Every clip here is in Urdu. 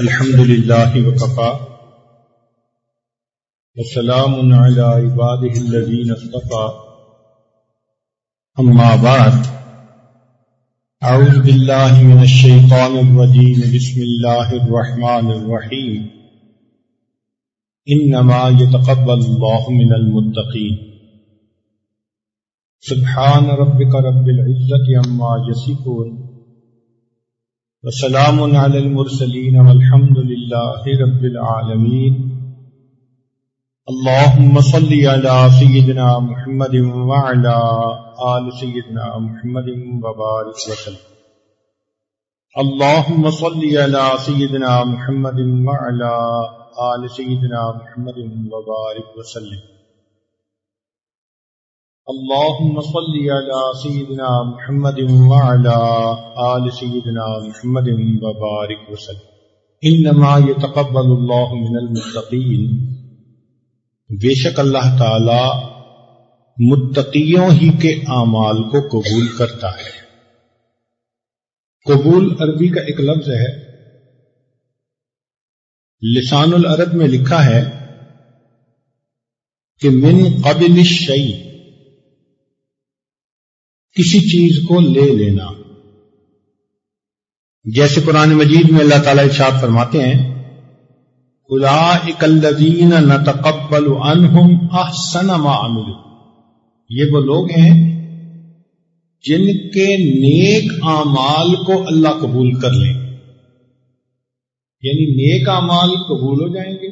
الحمد لله وكفى وسلام على عباده الذين اصطفى أما بعد أعوذ بالله من الشيطان الرجيم بسم الله الرحمن الرحيم إنما يتقبل الله من المتقين سبحان ربك رب العزة عما يصفون وسلام على المرسلين والحمد لله رب العالمين اللهم صل على سيدنا محمد وعلى آل سيدنا محمد وبارك وسلم. اللهم صل على سيدنا محمد وعلى آل سيدنا محمد وبارك وسلم. اللهم صل على سيدنا محمد وعلى آل سيدنا محمد وبارك وسلم. انما يتقبل الله من المتقين. بے شک اللہ تعالی متقیوں ہی کے اعمال کو قبول کرتا ہے۔ قبول عربی کا ایک لفظ ہے۔ لسان العرب میں لکھا ہے کہ من قبل الشیء کسی چیز کو لے لینا۔ جیسے قرآن مجید میں اللہ تعالی ارشاد فرماتے ہیں خدا اکلین نہ تقبل احسن ما عملوا۔ یہ وہ لوگ ہیں جن کے نیک اعمال کو اللہ قبول کر لیں۔ یعنی نیک اعمال قبول ہو جائیں گے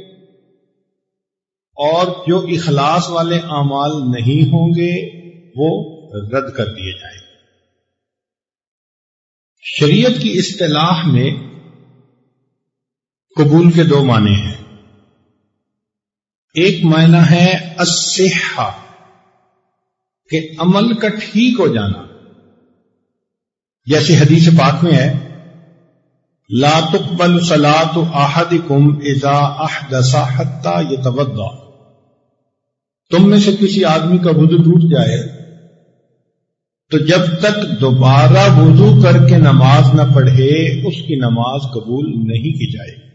اور جو اخلاص والے اعمال نہیں ہوں گے، وہ رد کر دیے جائیں۔ شریعت کی اصطلاح میں قبول کے دو معنی ہیں۔ ایک معنی ہے اسحا کہ عمل کا ٹھیک ہو جانا۔ جیسے حدیث پاک میں ہے، لا تقبل صلاۃ احدکم اذا احدث حتى يتوضا تم میں سے کسی آدمی کا وضو ٹوٹ جائے تو جب تک دوبارہ وضو کر کے نماز نہ پڑھے، اس کی نماز قبول نہیں کی جائے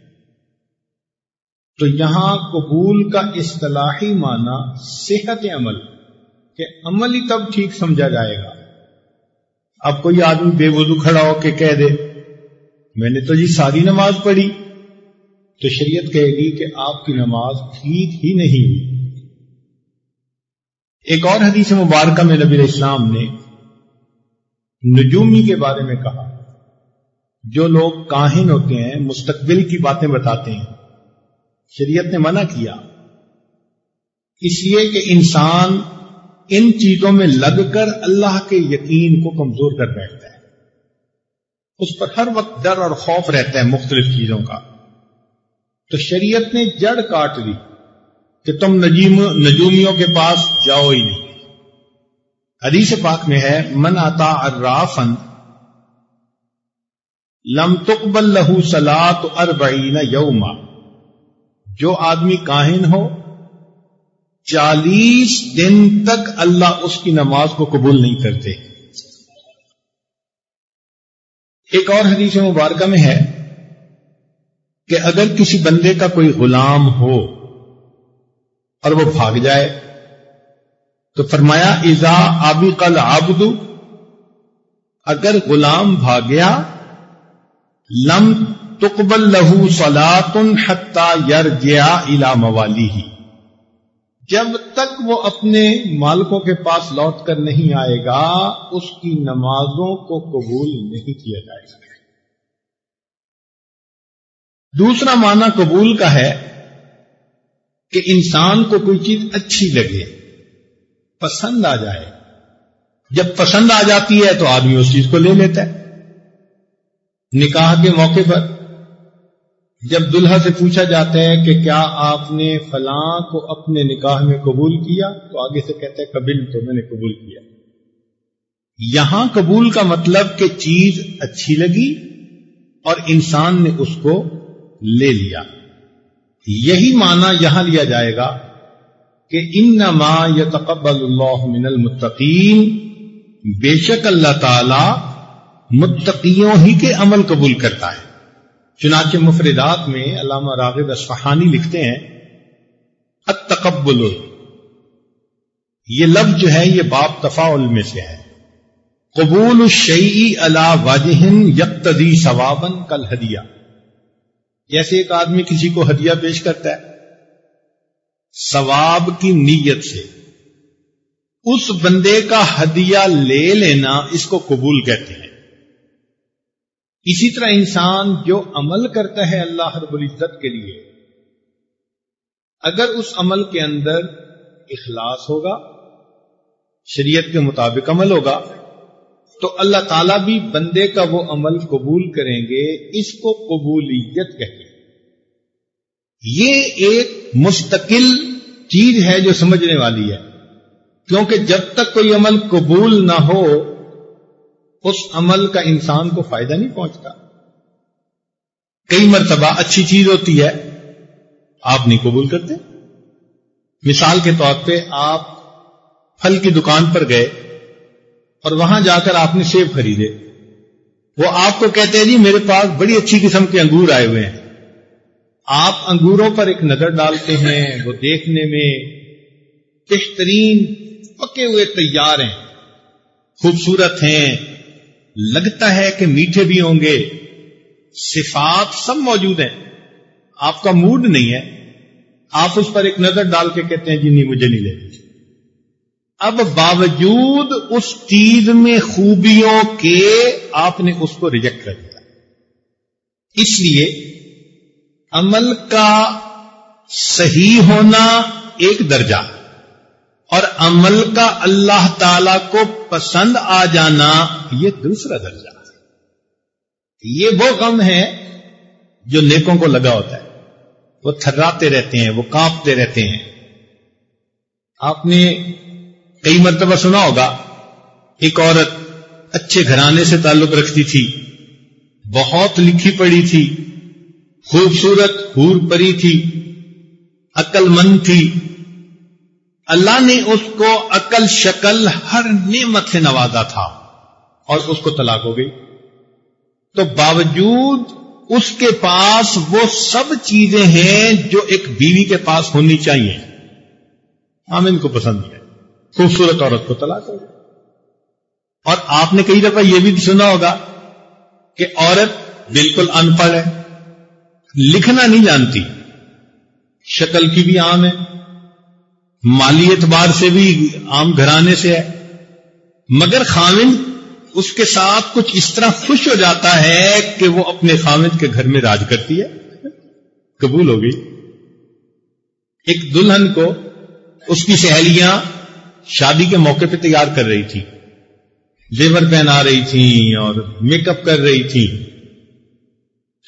تو یہاں قبول کا اصطلاحی معنی صحت عمل، کہ عمل ہی تب ٹھیک سمجھا جائے گا۔ اب کوئی آدمی بے وضو کھڑا ہو کے کہہ دے، میں نے تو جی ساری نماز پڑھی۔ تو شریعت کہے گی کہ آپ کی نماز ٹھیک ہی نہیں۔ ہوئی ایک اور حدیث مبارکہ میں نبی اسلام نے نجومی کے بارے میں کہا۔ جو لوگ کاہن ہوتے ہیں، مستقبل کی باتیں بتاتے ہیں۔ شریعت نے منع کیا۔ اس لیے کہ انسان ان چیزوں میں لگ کر اللہ کے یقین کو کمزور کر بیٹھتا ہے۔ اس پر ہر وقت ڈر اور خوف رہتا ہے مختلف چیزوں کا۔ تو شریعت نے جڑ کاٹ دی کہ تم نجومیوں کے پاس جاؤ ہی نہیں۔ حدیث پاک میں ہے، من آتا ارافن لم تقبل لہو سلاد اربعین یوما جو آدمی کاہن ہو، چالیس دن تک اللہ اس کی نماز کو قبول نہیں کرتے۔ ایک اور حدیث مبارکہ میں ہے کہ اگر کسی بندے کا کوئی غلام ہو اور وہ بھاگ جائے تو فرمایا ایزا آبی کل آبد اگر غلام بھاگیا لم تقبل لہو سلاتن حتا یر گیا الا موالی ہی جب تک وہ اپنے مالکوں کے پاس لوٹ کر نہیں آئے گا، اس کی نمازوں کو قبول نہیں کیا جائے گا۔ دوسرا معنی قبول کا ہے کہ انسان کو کوئی چیز اچھی لگے۔ پسند آ جائے۔ جب پسند آ جاتی ہے تو آدمی اس چیز کو لے لیتا ہے۔ نکاح کے موقع پر جب دلہا سے پوچھا جاتا ہے کہ کیا آپ نے فلاں کو اپنے نکاح میں قبول کیا؟ تو آگے سے کہتے ہیں قبل تو میں نے قبول کیا۔ یہاں قبول کا مطلب کہ چیز اچھی لگی اور انسان نے اس کو لے لیا۔ یہی معنی یہاں لیا جائے گا کہ ان نما یتقبل اللہ من المتقین، بے شک اللہ تعالی متقیوں ہی کے عمل قبول کرتا ہے۔ چنانچہ مفردات میں علامہ راغب اصفہانی لکھتے ہیں، التقبل۔ یہ لفظ جو ہے، یہ باپ تفاعل میں سے ہے۔ قبول الشیعی علا واجہن یقتدی ثوابن کل ہدیہ جیسے ایک آدمی کسی کو ہدیہ پیش کرتا ہے ثواب کی نیت سے۔ اس بندے کا ہدیہ لے لینا اس کو قبول کہتے ہیں۔ اسی طرح انسان جو عمل کرتا ہے اللہ رب العزت کے لیے، اگر اس عمل کے اندر اخلاص ہوگا، شریعت کے مطابق عمل ہوگا، تو اللہ تعالیٰ بھی بندے کا وہ عمل قبول کریں گے، اس کو قبولیت کہتے ہیں۔ یہ ایک مستقل چیز ہے جو سمجھنے والی ہے۔ کیونکہ جب تک کوئی عمل قبول نہ ہو، اس عمل کا انسان کو فائدہ نہیں پہنچتا۔ کئی مرتبہ اچھی چیز ہوتی ہے، آپ نہیں قبول کرتے۔ مثال کے طور پہ آپ پھل کی دکان پر گئے اور وہاں جا کر آپ نے سیب خریدے۔ وہ آپ کو کہتے ہیں جی میرے پاس بڑی اچھی قسم کے انگور آئے ہوئے ہیں۔ آپ انگوروں پر ایک نظر ڈالتے ہیں، وہ دیکھنے میں بہترین پکے ہوئے تیار ہیں۔ خوبصورت ہیں۔ لگتا ہے کہ میٹھے بھی ہوں گے۔ صفات سب موجود ہیں۔ آپ کا موڈ نہیں ہے۔ آپ اس پر ایک نظر ڈال کے کہتے ہیں جی نہیں، مجھے نہیں لے اب باوجود اس چیز میں خوبیوں کے آپ نے اس کو ریجیکٹ کر دیا۔ اس لیے عمل کا صحیح ہونا ایک درجہ اور عمل کا اللہ تعالی کو پسند آ جانا یہ دوسرا درجہ یہ وہ غم ہے جو نیکوں کو لگا ہوتا ہے۔ وہ تھراتے رہتے ہیں، وہ کانپتے رہتے ہیں۔ آپ نے کئی مرتبہ سنا ہوگا، ایک عورت اچھے گھرانے سے تعلق رکھتی تھی، بہت لکھی پڑی تھی۔ خوبصورت حور پری تھی عقل مند تھی۔ اللہ نے اس کو عقل شکل ہر نعمت سے نوازا تھا اور اس کو طلاق ہو گئی۔ تو باوجود اس کے پاس وہ سب چیزیں ہیں جو ایک بیوی کے پاس ہونی چاہیے۔ ہم ان کو پسند ہے۔ خوبصورت عورت کو طلاق ہو گئی۔ اور آپ نے کئی دفعہ یہ بھی سنا ہوگا کہ عورت بالکل ان پڑھ ہے۔ لکھنا نہیں جانتی۔ شکل کی بھی عام ہے۔ مالی اعتبار سے بھی عام گھرانے سے ہے۔ مگر خامن اس کے ساتھ کچھ اس طرح خوش ہو جاتا ہے کہ وہ اپنے خامد کے گھر میں راج کرتی ہے۔ قبول ہو گئی ایک دلہن کو اس کی سہیلیاں شادی کے موقع پہ تیار کر رہی تھی۔ لیور پہنا رہی تھی اور میک اپ کر رہی تھی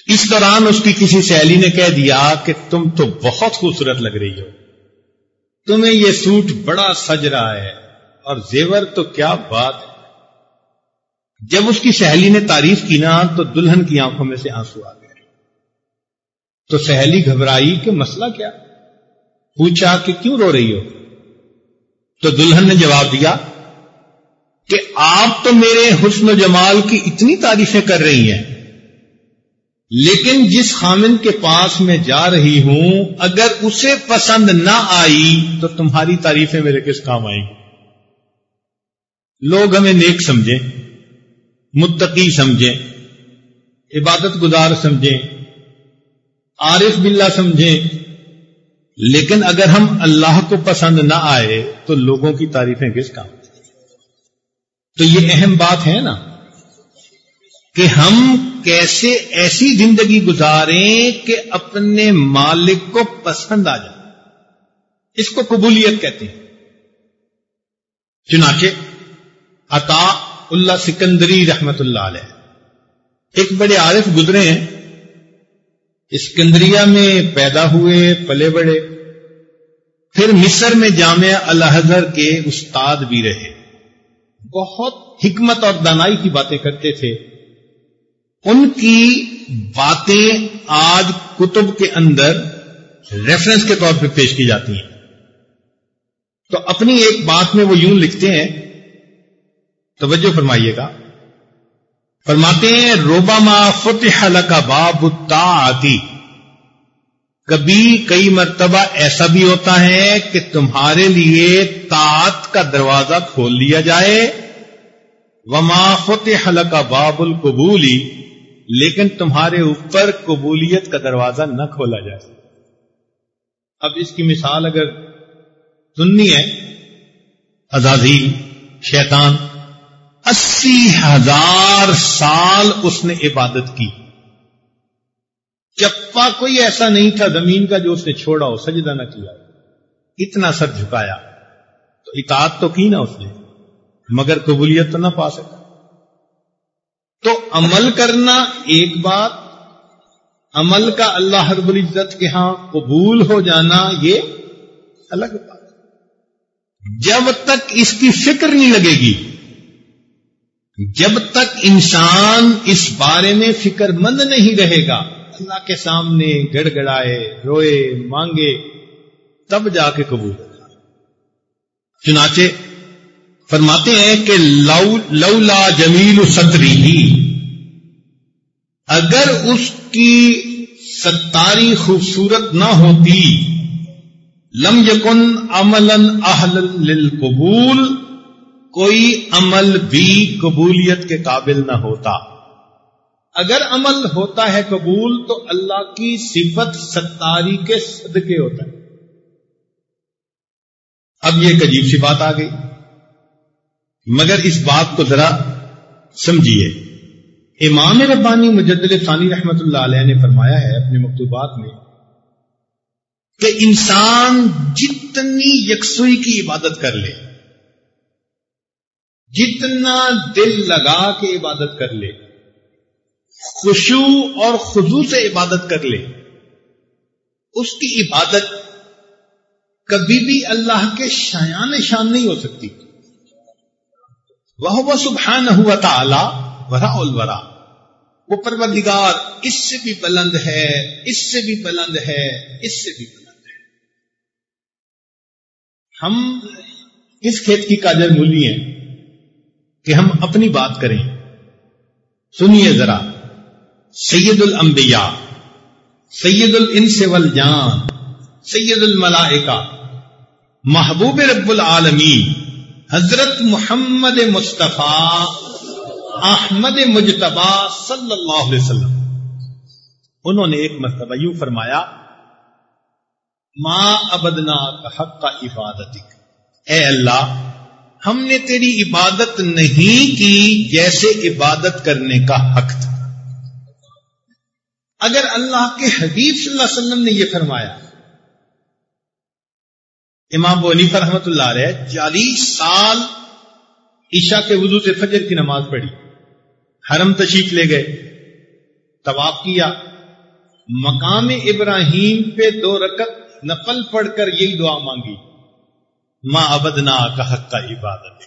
اس دوران اس کی کسی سہیلی نے کہہ دیا کہ تم تو بہت خوبصورت لگ رہی ہو۔ تمہیں یہ سوٹ بڑا سج رہا ہے اور زیور تو کیا بات ہے۔ جب اس کی سہیلی نے تعریف کی نا تو دلہن کی آنکھوں میں سے آنسو آ گئے۔ تو سہیلی گھبرائی کہ مسئلہ کیا؟ پوچھا کہ کیوں رو رہی ہو؟ تو دلہن نے جواب دیا کہ آپ تو میرے حسن و جمال کی اتنی تعریفیں کر رہی ہیں۔ لیکن جس خامن کے پاس میں جا رہی ہوں، اگر اسے پسند نہ آئی، تو تمہاری تعریفیں میرے کس کام آئیں؟ لوگ ہمیں نیک سمجھیں، متقی سمجھیں، عبادت گزار سمجھیں، عارف باللہ سمجھیں، لیکن اگر ہم اللہ کو پسند نہ آئے، تو لوگوں کی تعریفیں کس کام؟ تو یہ اہم بات ہے نا؟ کہ ہم کیسے ایسی زندگی گزاریں کہ اپنے مالک کو پسند آ جائے۔ اس کو قبولیت کہتے ہیں۔ چنانچہ عطا اللہ سکندری رحمت اللہ علیہ۔ ایک بڑے عارف گزرے ہیں۔ اسکندریہ میں پیدا ہوئے، پلے بڑے۔ پھر مصر میں جامعہ الحضر کے استاد بھی رہے۔ بہت حکمت اور دانائی کی باتیں کرتے تھے۔ ان کی باتیں آج کتب کے اندر ریفرنس کے طور پہ پیش کی جاتی ہیں۔ تو اپنی ایک بات میں وہ یوں لکھتے ہیں، توجہ فرمائیے گا۔ فرماتے ہیں روبا ما فتح لکا باب آتی کبھی کئی مرتبہ ایسا بھی ہوتا ہے کہ تمہارے لیے تات کا دروازہ کھول لیا جائے۔ وما فتح لکا باب القبولی لیکن تمہارے اوپر قبولیت کا دروازہ نہ کھولا جائے۔ اب اس کی مثال اگر سننی ہے ازازی شیطان، اسی ہزار سال اس نے عبادت کی۔ چپا کوئی ایسا نہیں تھا زمین کا جو اس نے چھوڑا ہو، سجدہ نہ کیا۔ اتنا سر جھکایا۔ تو اطاعت تو کی نا اس نے، مگر قبولیت تو نہ پا سکا۔ تو عمل کرنا ایک بات، عمل کا اللہ رب العزت کے ہاں قبول ہو جانا یہ الگ بات۔ جب تک اس کی فکر نہیں لگے گی، جب تک انسان اس بارے میں فکر مند نہیں رہے گا، اللہ کے سامنے گڑ گڑائے، روئے، مانگے، تب جا کے قبول ہوگا چنانچہ فرماتے ہیں کہ لولا جمیل صدری ہی، اگر اس کی ستاری خوبصورت نہ ہوتی، لم یکن عملا اہل للقبول، کوئی عمل بھی قبولیت کے قابل نہ ہوتا۔ اگر عمل ہوتا ہے قبول، تو اللہ کی صفت ستاری کے صدقے ہوتا ہے۔ اب یہ ایک عجیب سی بات آ گئی۔ مگر اس بات کو ذرا سمجھیے۔ امام ربانی مجدل ثانی رحمت اللہ علیہ نے فرمایا ہے اپنے مکتوبات میں کہ انسان جتنی یکسوئی کی عبادت کر لے، جتنا دل لگا کے عبادت کر لے، خوشو اور خزو سے عبادت کر لے، اس کی عبادت کبھی بھی اللہ کے شایان شان نہیں ہو سکتی۔ وہ وہ سبحان ہوا تعالی ورا الورا وہ پروردگار اس سے بھی بلند ہے، اس سے بھی بلند ہے، اس سے بھی بلند ہے۔ ہم کس کھیت کی کاجر مولی ہیں کہ ہم اپنی بات کریں۔ سنیے ذرا، سید الانبیاء، سید الانس والجان، سید الملائکہ، محبوب رب العالمین۔ حضرت محمد مصطفیٰ احمد مجتبہ صلی اللہ علیہ وسلم۔ انہوں نے ایک مرتبہ یوں فرمایا ماں ابدنا کا حق کا عبادت اے اللہ، ہم نے تیری عبادت نہیں کی جیسے عبادت کرنے کا حق تھا۔ اگر اللہ کے حبیب صلی اللہ علیہ وسلم نے یہ فرمایا امام بونی پر رحمت اللہ علیہ چالیس سال عشاء کے وضو سے فجر کی نماز پڑھی، حرم تشریف لے گئے، طواف کیا۔ مقام ابراہیم پہ دو رکت نفل پڑھ کر یہی دعا مانگی ماں ابدنا کا حق کا عبادت۔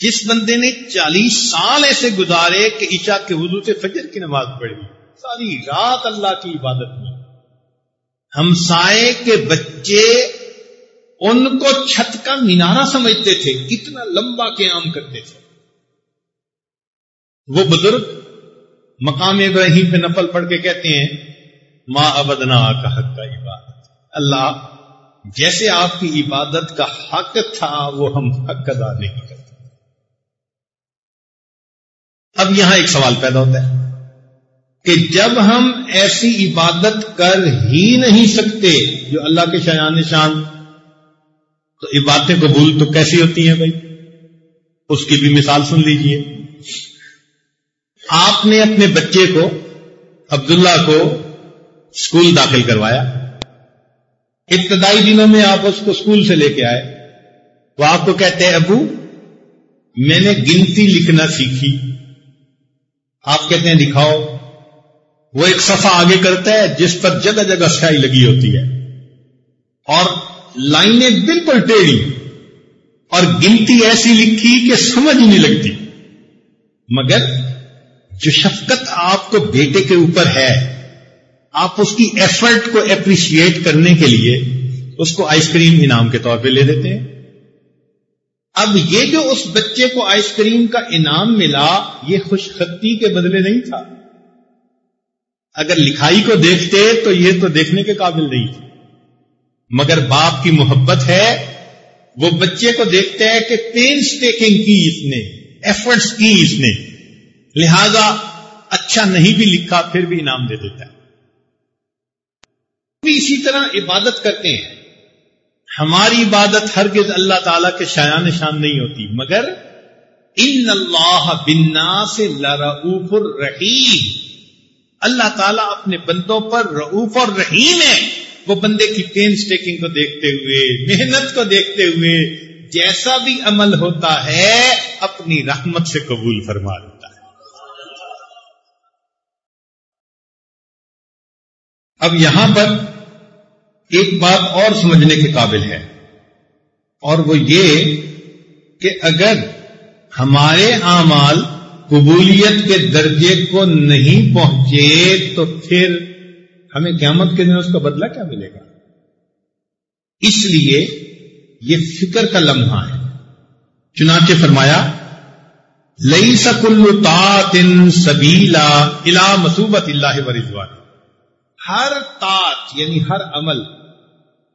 جس بندے نے چالیس سال ایسے گزارے کہ عشاء کے وضو سے فجر کی نماز پڑھی، ساری رات اللہ کی عبادت میں۔ ہم سائے کے بچے ان کو چھت کا مینارہ سمجھتے تھے، کتنا لمبا قیام کرتے تھے۔ وہ بزرگ مقام ابراہیم پہ نفل پڑھ کے کہتے ہیں ماں ابدنا کا حق کا عبادت۔ اللہ، جیسے آپ کی عبادت کا حق تھا، وہ ہم حق ادا نہیں کرتے۔ اب یہاں ایک سوال پیدا ہوتا ہے کہ جب ہم ایسی عبادت کر ہی نہیں سکتے، جو اللہ کے شایان شان تو عبادتیں قبول تو کیسی ہوتی ہیں بھائی؟ اس کی بھی مثال سن لیجیے۔ آپ نے اپنے بچے کو، عبداللہ کو اسکول داخل کروایا۔ ابتدائی دنوں میں آپ اس کو اسکول سے لے کے آئے۔ وہ آپ کو کہتے ہیں، ابو، میں نے گنتی لکھنا سیکھی۔ آپ کہتے ہیں، دکھاؤ۔ وہ ایک صفحہ آگے کرتا ہے، جس پر جگہ جگہ سیائی لگی ہوتی ہے۔ اور لائنیں بالکل ٹیڑھی اور گنتی ایسی لکھی کہ سمجھ ہی نہیں لگتی۔ مگر جو شفقت آپ کو بیٹے کے اوپر ہے، آپ اس کی ایفرٹ کو اپریشیٹ کرنے کے لیے اس کو آئس کریم انعام کے طور پہ لے دیتے ہیں۔ اب یہ جو اس بچے کو آئس کریم کا انعام ملا، یہ خوش خطی کے بدلے نہیں تھا۔ اگر لکھائی کو دیکھتے تو یہ تو دیکھنے کے قابل نہیں تھا۔ مگر باپ کی محبت ہے، وہ بچے کو دیکھتے ہیں کہ پین اسٹیکنگ کی اس نے ایفرٹس کی اس نے۔ لہذا اچھا نہیں بھی لکھا، پھر بھی انعام دے دیتا ہے۔ بھی اسی طرح عبادت کرتے ہیں۔ ہماری عبادت ہرگز اللہ تعالی کے شایان شان نہیں ہوتی، مگر ان اللہ بنا سے لرعوف الرحیم۔ اللہ تعالیٰ اپنے بندوں پر رعوف اور رحیم ہے۔ وہ بندے کی پین اسٹیکنگ کو دیکھتے ہوئے، محنت کو دیکھتے ہوئے جیسا بھی عمل ہوتا ہے، اپنی رحمت سے قبول فرما دیتا ہے۔ اب یہاں پر ایک بات اور سمجھنے کے قابل ہے، اور وہ یہ کہ اگر ہمارے اعمال قبولیت کے درجے کو نہیں پہنچے تو پھر ہمیں قیامت کے دن اس کا بدلہ کیا ملے گا؟ اس لیے یہ فکر کا لمحہ ہے۔ چنانچہ فرمایا لئی سکل تن سبیلا الا مسوبت اللہ و ہر تاط یعنی ہر عمل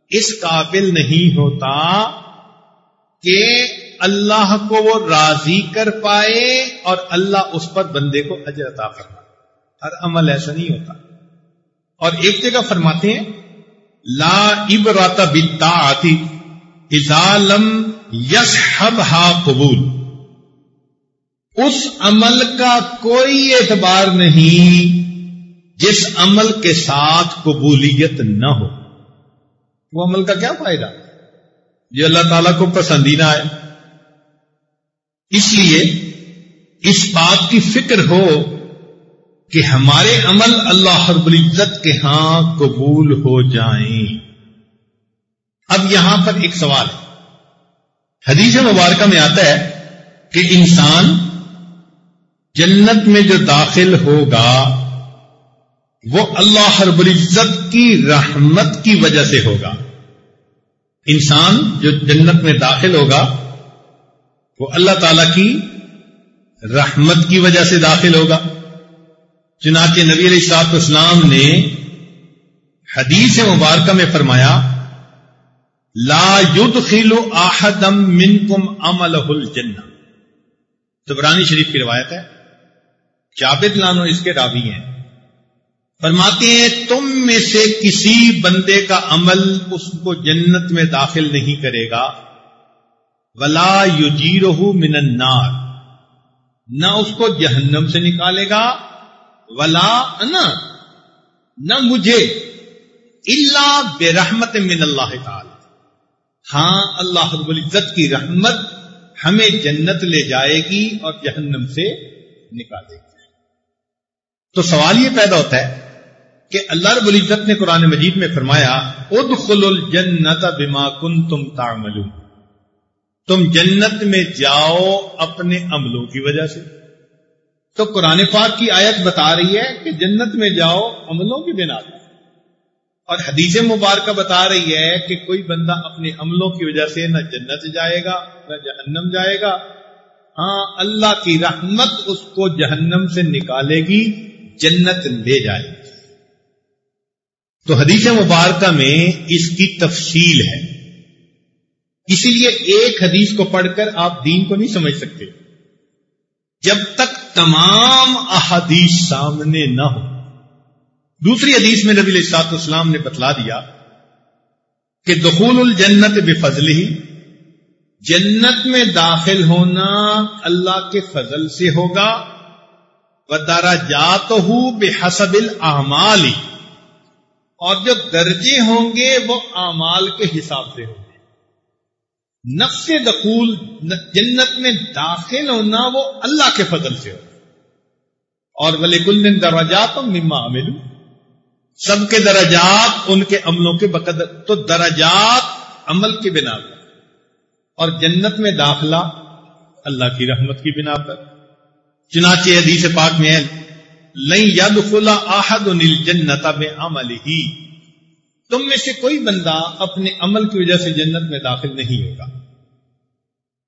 اس قابل نہیں ہوتا کہ اللہ کو وہ راضی کر پائے اور اللہ اس پر بندے کو اجر عطا فرمائے۔ ہر عمل ایسا نہیں ہوتا۔ اور ایک جگہ فرماتے ہیں، لا عبرات بتا آتی ازالم یس ہب ہا قبول۔ اس عمل کا کوئی اعتبار نہیں جس عمل کے ساتھ قبولیت نہ ہو۔ وہ عمل کا کیا فائدہ؟ جو اللہ تعالی کو پسندیدہ ہے۔ اس لیے اس بات کی فکر ہو کہ ہمارے عمل اللہ رب العزت کے ہاں قبول ہو جائیں۔ اب یہاں پر ایک سوال ہے۔ حدیث مبارکہ میں آتا ہے کہ انسان جنت میں جو داخل ہوگا، وہ اللہ رب العزت کی رحمت کی وجہ سے ہوگا۔ انسان جو جنت میں داخل ہوگا، وہ اللہ تعالی کی رحمت کی وجہ سے داخل ہوگا۔ چنانچہ نبی علیہ السلاط اسلام نے حدیث مبارکہ میں فرمایا، لا يدخل احدم منکم عمله الجنہ۔ تبرانی شریف کی روایت ہے جابد لانو اس کے راوی ہیں۔ فرماتے ہیں، تم میں سے کسی بندے کا عمل اس کو جنت میں داخل نہیں کرے گا۔ ولا یجیرہ من النار۔ نہ اس کو جہنم سے نکالے گا ولا نہ مجھے اللہ بے رحمت من اللہ تعالی۔ ہاں اللہ رب العزت کی رحمت ہمیں جنت لے جائے گی اور جہنم سے نکالے گی۔ تو سوال یہ پیدا ہوتا ہے کہ اللہ رب العزت نے قرآن مجید میں فرمایا ادخل الجنت بما کنتم تعملون۔ تم جنت میں جاؤ اپنے عملوں کی وجہ سے۔ تو قرآن پاک کی آیت بتا رہی ہے کہ جنت میں جاؤ عملوں کی بنا پر۔ اور حدیث مبارکہ بتا رہی ہے کہ کوئی بندہ اپنے عملوں کی وجہ سے نہ جنت جائے گا، نہ جہنم جائے گا۔ ہاں اللہ کی رحمت اس کو جہنم سے نکالے گی، جنت لے جائے گی۔ تو حدیث مبارکہ میں اس کی تفصیل ہے۔ اسی لیے ایک حدیث کو پڑھ کر آپ دین کو نہیں سمجھ سکتے۔ جب تک تمام احادیث سامنے نہ ہو۔ دوسری حدیث میں نبی السلاط اسلام نے بتلا دیا کہ دخول الجنت بے فضل ہی جنت میں داخل ہونا اللہ کے فضل سے ہوگا وہ دارا جات ہو بے حسب العمال اور جو درجے ہوں گے وہ اعمال کے حساب سے ہوں۔ گے نفس دخول جنت میں داخل ہونا، وہ اللہ کے فضل سے ہو۔ اور ولی کل درجات مما عمل سب کے درجات ان کے عملوں کے بقدر۔ تو درجات عمل کی بنا پر۔ اور جنت میں داخلہ اللہ کی رحمت کی بنا پر۔ چنانچہ حدیث پاک میں لئی ید خلا آحد جنت میں عمل ہی تم میں سے کوئی بندہ اپنے عمل کی وجہ سے جنت میں داخل نہیں ہوگا۔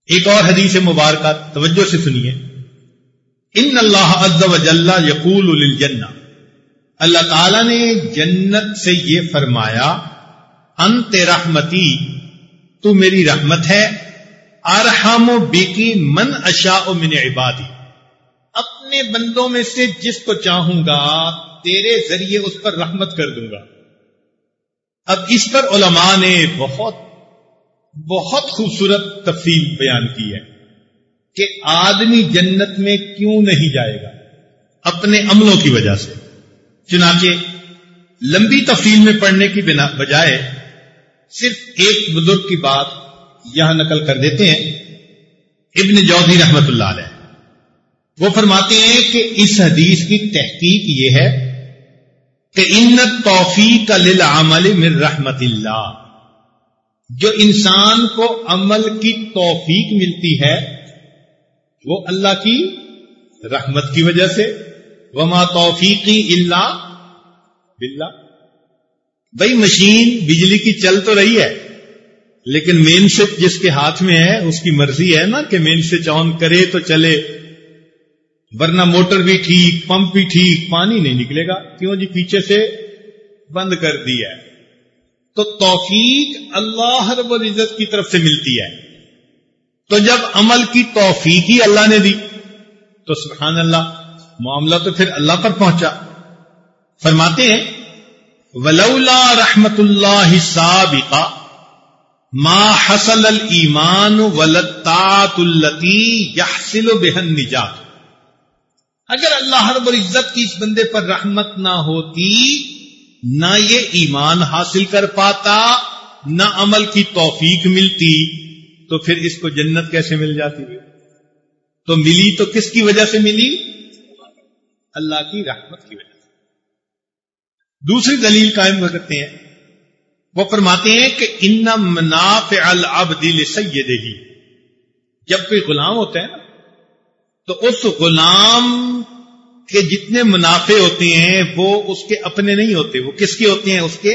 ایک اور حدیث مبارکہ، توجہ سے سنیے۔ ان اللہ عز و جل یقول للجنہ۔ اللہ تعالی نے جنت سے یہ فرمایا، انت رحمتی، تو میری رحمت ہے، ارحم و بیکی من اشاء من عبادی۔ اپنے بندوں میں سے جس کو چاہوں گا، تیرے ذریعے اس پر رحمت کر دوں گا۔ اب اس پر علماء نے بہت بہت خوبصورت تفصیل بیان کی ہے کہ آدمی جنت میں کیوں نہیں جائے گا اپنے عملوں کی وجہ سے۔ چنانچہ لمبی تفصیل میں پڑھنے کی بنا، بجائے صرف ایک بزرگ کی بات یہاں نقل کر دیتے ہیں۔ ابن جوزی رحمت اللہ علیہ وہ فرماتے ہیں کہ اس حدیث کی تحقیق یہ ہے کہ ان توفیق للعمل من رحمت اللہ۔ جو انسان کو عمل کی توفیق ملتی ہے، وہ اللہ کی رحمت کی وجہ سے۔ وما توفیقی اللہ بلا بھائی مشین بجلی کی چل تو رہی ہے، لیکن مین سوئچ جس کے ہاتھ میں ہے، اس کی مرضی ہے نا کہ مین سوئچ آن کرے تو چلے۔ ورنہ موٹر بھی ٹھیک، پمپ بھی ٹھیک، پانی نہیں نکلے گا۔ کیوں جی؟ پیچھے سے بند کر دیا ہے۔ تو توفیق اللہ رب العزت کی طرف سے ملتی ہے۔ تو جب عمل کی توفیق ہی اللہ نے دی، تو سبحان اللہ، معاملہ تو پھر اللہ پر پہنچا۔ فرماتے ہیں، ولولا رحمت اللہ سابقہ ما حصل المان ولطاط التی یحصل بہن نجات اگر اللہ رب العزت کی اس بندے پر رحمت نہ ہوتی، نہ یہ ایمان حاصل کر پاتا، نہ عمل کی توفیق ملتی، تو پھر اس کو جنت کیسے مل جاتی؟ ہے تو ملی تو کس کی وجہ سے ملی؟ اللہ کی رحمت کی وجہ سے۔ دوسری دلیل قائم کرتے ہیں۔ وہ فرماتے ہیں کہ ان مناف العبد سید ہی جب کوئی غلام ہوتا ہے نا تو اس غلام کہ جتنے منافع ہوتے ہیں، وہ اس کے اپنے نہیں ہوتے، وہ کس کے ہوتے ہیں؟ اس کے؟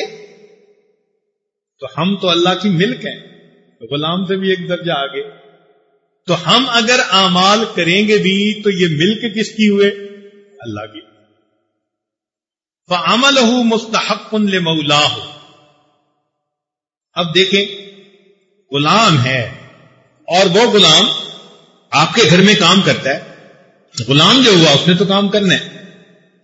تو ہم تو اللہ کی ملک ہیں۔ غلام سے بھی ایک درجہ آگے۔ تو ہم اگر امال کریں گے بھی، تو یہ ملک کس کی ہوئے؟ اللہ کی۔ عمل ہو مستحق مولا ہو اب دیکھیں، غلام ہے اور وہ غلام آپ کے گھر میں کام کرتا ہے، غلام جو ہوا، اس نے تو کام کرنا ہے۔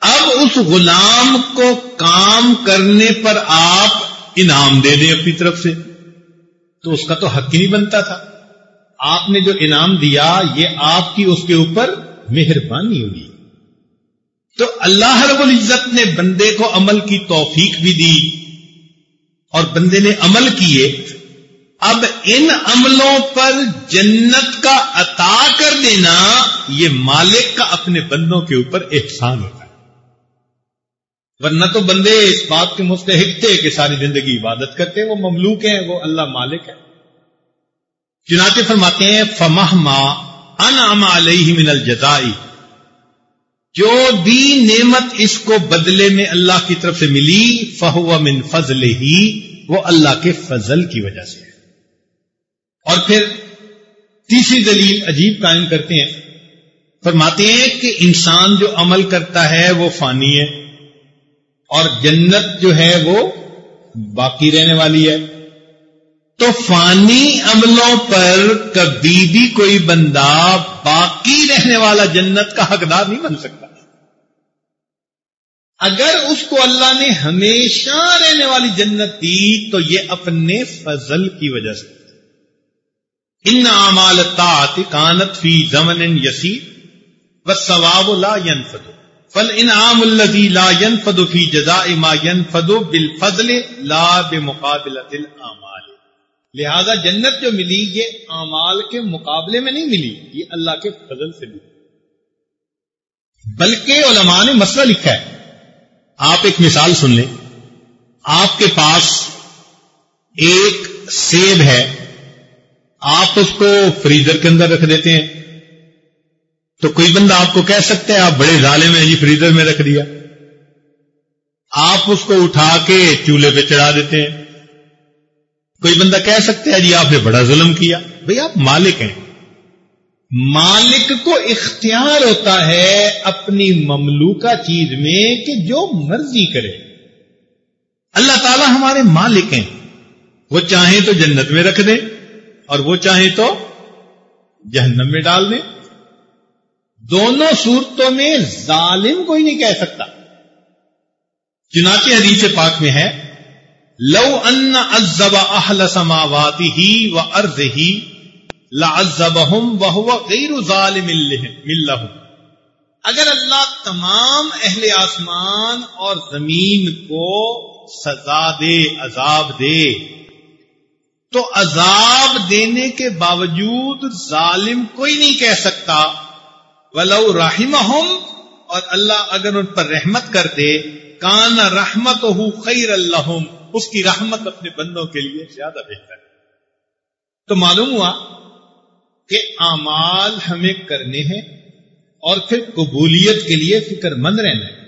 اب اس غلام کو کام کرنے پر آپ انعام دے دیں اپنی طرف سے۔ تو اس کا تو حق ہی نہیں بنتا تھا۔ آپ نے جو انعام دیا، یہ آپ کی اس کے اوپر مہربانی ہوگی۔ تو اللہ رب العزت نے بندے کو عمل کی توفیق بھی دی اور بندے نے عمل کیے۔ اب ان عملوں پر جنت کا عطا کر دینا یہ مالک کا اپنے بندوں کے اوپر احسان ہوتا ہے۔ ورنہ تو بندے اس بات کے مستحق تھے کہ ساری زندگی عبادت کرتے وہ مملوک ہیں، وہ اللہ مالک ہے چنانچہ فرماتے ہیں فمہ ان علیہ من الجزائی جو بھی نعمت اس کو بدلے میں اللہ کی طرف سے ملی فہو من فضل ہی وہ اللہ کے فضل کی وجہ سے۔ ہے اور پھر تیسری دلیل عجیب قائم کرتے ہیں۔ فرماتے ہیں کہ انسان جو عمل کرتا ہے وہ فانی ہے اور جنت جو ہے وہ باقی رہنے والی ہے۔ تو فانی عملوں پر کبھی بھی کوئی بندہ باقی رہنے والا جنت کا حقدار نہیں بن سکتا۔ اگر اس کو اللہ نے ہمیشہ رہنے والی جنت دی تو یہ اپنے فضل کی وجہ سے۔ ان امال کانت فی زمن یسی و ثواب لا ينفد فالانعام الذي لا ينفد فی جزاء ما ينفد بالفضل لا بمقابلۃ الاعمال لہذا جنت جو ملی، یہ اعمال کے مقابلے میں نہیں ملی، یہ اللہ کے فضل سے ملی۔ بلکہ علماء نے مسئلہ لکھا ہے۔ آپ ایک مثال سن لیں۔ آپ کے پاس ایک سیب ہے۔ آپ اس کو فریزر کے اندر رکھ دیتے ہیں۔ تو کوئی بندہ آپ کو کہہ سکتا ہے آپ بڑے زالے میں جی فریزر میں رکھ دیا۔ آپ اس کو اٹھا کے چولہے پہ چڑھا دیتے ہیں۔ کوئی بندہ کہہ سکتا ہے جی آپ نے بڑا ظلم کیا۔ بھئی آپ مالک ہیں۔ مالک کو اختیار ہوتا ہے اپنی مملوکہ چیز میں کہ جو مرضی کرے۔ اللہ تعالی ہمارے مالک ہیں۔ وہ چاہیں تو جنت میں رکھ دیں۔ اور وہ چاہیں تو جہنم میں ڈال دیں۔ دونوں صورتوں میں ظالم کوئی نہیں کہہ سکتا۔ چنانچہ حدیث پاک میں ہے، لو ان ازب اہل سماواتی ہی و ارض ہی لعذبہم وہو غیر ظالم ملہم۔ اگر اللہ تمام اہل آسمان اور زمین کو سزا دے، عذاب دے تو عذاب دینے کے باوجود ظالم کوئی نہیں کہہ سکتا۔ ولو رحمہم اور اللہ اگر ان پر رحمت کر دے، کان رحمت ہو خیر اللہ اس کی رحمت اپنے بندوں کے لیے زیادہ بہتر ہے۔ تو معلوم ہوا کہ امال ہمیں کرنے ہیں اور پھر قبولیت کے لیے فکر مند رہنا ہے۔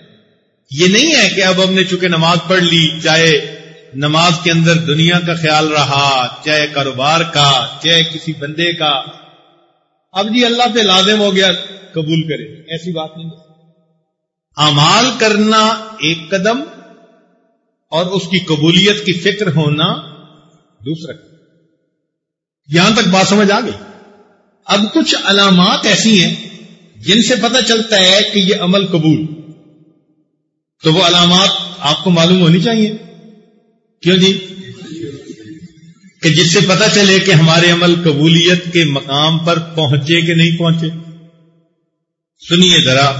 یہ نہیں ہے کہ اب ہم نے چونکہ نماز پڑھ لی، چاہے نماز کے اندر دنیا کا خیال رہا، چاہے کاروبار کا، چاہے کسی بندے کا۔ اب جی اللہ پہ لازم ہو گیا، قبول کرے، ایسی بات نہیں امال کرنا ایک قدم اور اس کی قبولیت کی فکر ہونا دوسرا۔ یہاں تک بات سمجھ آ گئی۔ اب کچھ علامات ایسی ہیں جن سے پتہ چلتا ہے کہ یہ عمل قبول۔ تو وہ علامات آپ کو معلوم ہونی چاہیے۔ کیوں جی؟ کہ جس سے پتہ چلے کہ ہمارے عمل قبولیت کے مقام پر پہنچے کہ نہیں پہنچے۔ سنیے ذرا،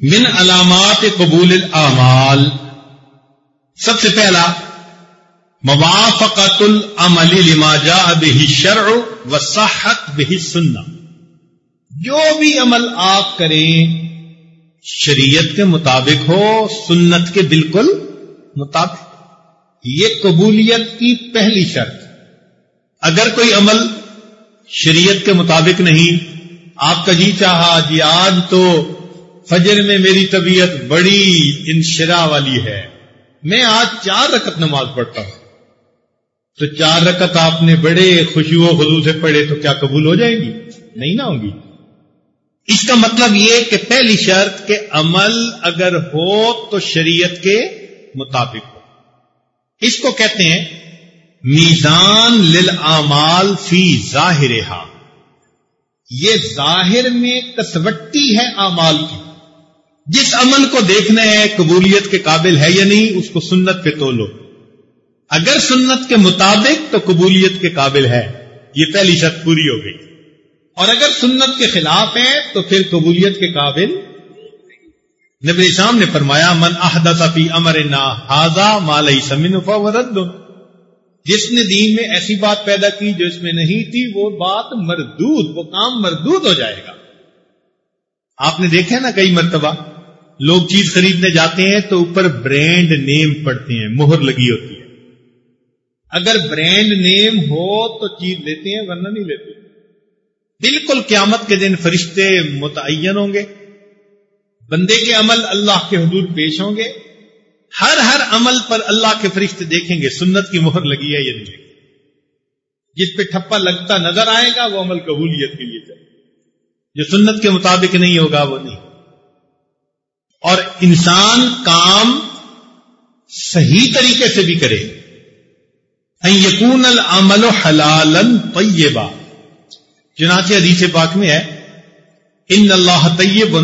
من علامات قبول الاعمال سب سے پہلا، موافقت العمل لما جاء به الشرع وصحت به السنہ۔ جو بھی عمل آپ کریں، شریعت کے مطابق ہو، سنت کے بالکل مطابق۔ یہ قبولیت کی پہلی شرط۔ اگر کوئی عمل شریعت کے مطابق نہیں، آپ کا جی چاہا جی آج تو فجر میں میری طبیعت بڑی انشرا والی ہے۔ میں آج چار رکعت نماز پڑھتا ہوں۔ تو چار رکعت آپ نے بڑے خوشی و خزو سے پڑھے تو کیا قبول ہو جائے گی؟ نہیں نہ ہوگی۔ اس کا مطلب یہ کہ پہلی شرط کہ عمل اگر ہو تو شریعت کے مطابق ہو۔ اس کو کہتے ہیں میزان للعمال فی ظاہر یہ ظاہر میں کسوٹی ہے اعمال کی۔ جس عمل کو دیکھنا ہے، قبولیت کے قابل ہے یا نہیں، اس کو سنت پہ تولو۔ اگر سنت کے مطابق تو قبولیت کے قابل ہے۔ یہ پہلی شرط پوری ہو گئی۔ اور اگر سنت کے خلاف ہے، تو پھر قبولیت کے قابل نبی شام نے فرمایا، من احدث فی امر نا ہاضا مالئی سمن فرد جس نے دین میں ایسی بات پیدا کی جو اس میں نہیں تھی، وہ بات مردود، وہ کام مردود ہو جائے گا۔ آپ نے دیکھا نا کئی مرتبہ، لوگ چیز خریدنے جاتے ہیں تو اوپر برانڈ نیم پڑتے ہیں، مہر لگی ہوتی ہے۔ اگر برانڈ نیم ہو تو چیز لیتے ہیں، ورنہ نہیں لیتے۔ بالکل قیامت کے دن فرشتے متعین ہوں گے۔ بندے کے عمل اللہ کے حضور پیش ہوں گے؟ ہر ہر عمل پر اللہ کے فرشتے دیکھیں گے سنت کی مہر لگی ہے یا نہیں جس پہ ٹھپا لگتا نظر آئے گا، وہ عمل قبولیت کے لیے چلے۔ جو سنت کے مطابق نہیں ہوگا، وہ نہیں۔ اور انسان کام صحیح طریقے سے بھی کرے۔ یقون العمل حلالن طیبا۔ چنانچہ حدیث پاک میں ہے، ان اللہ طیب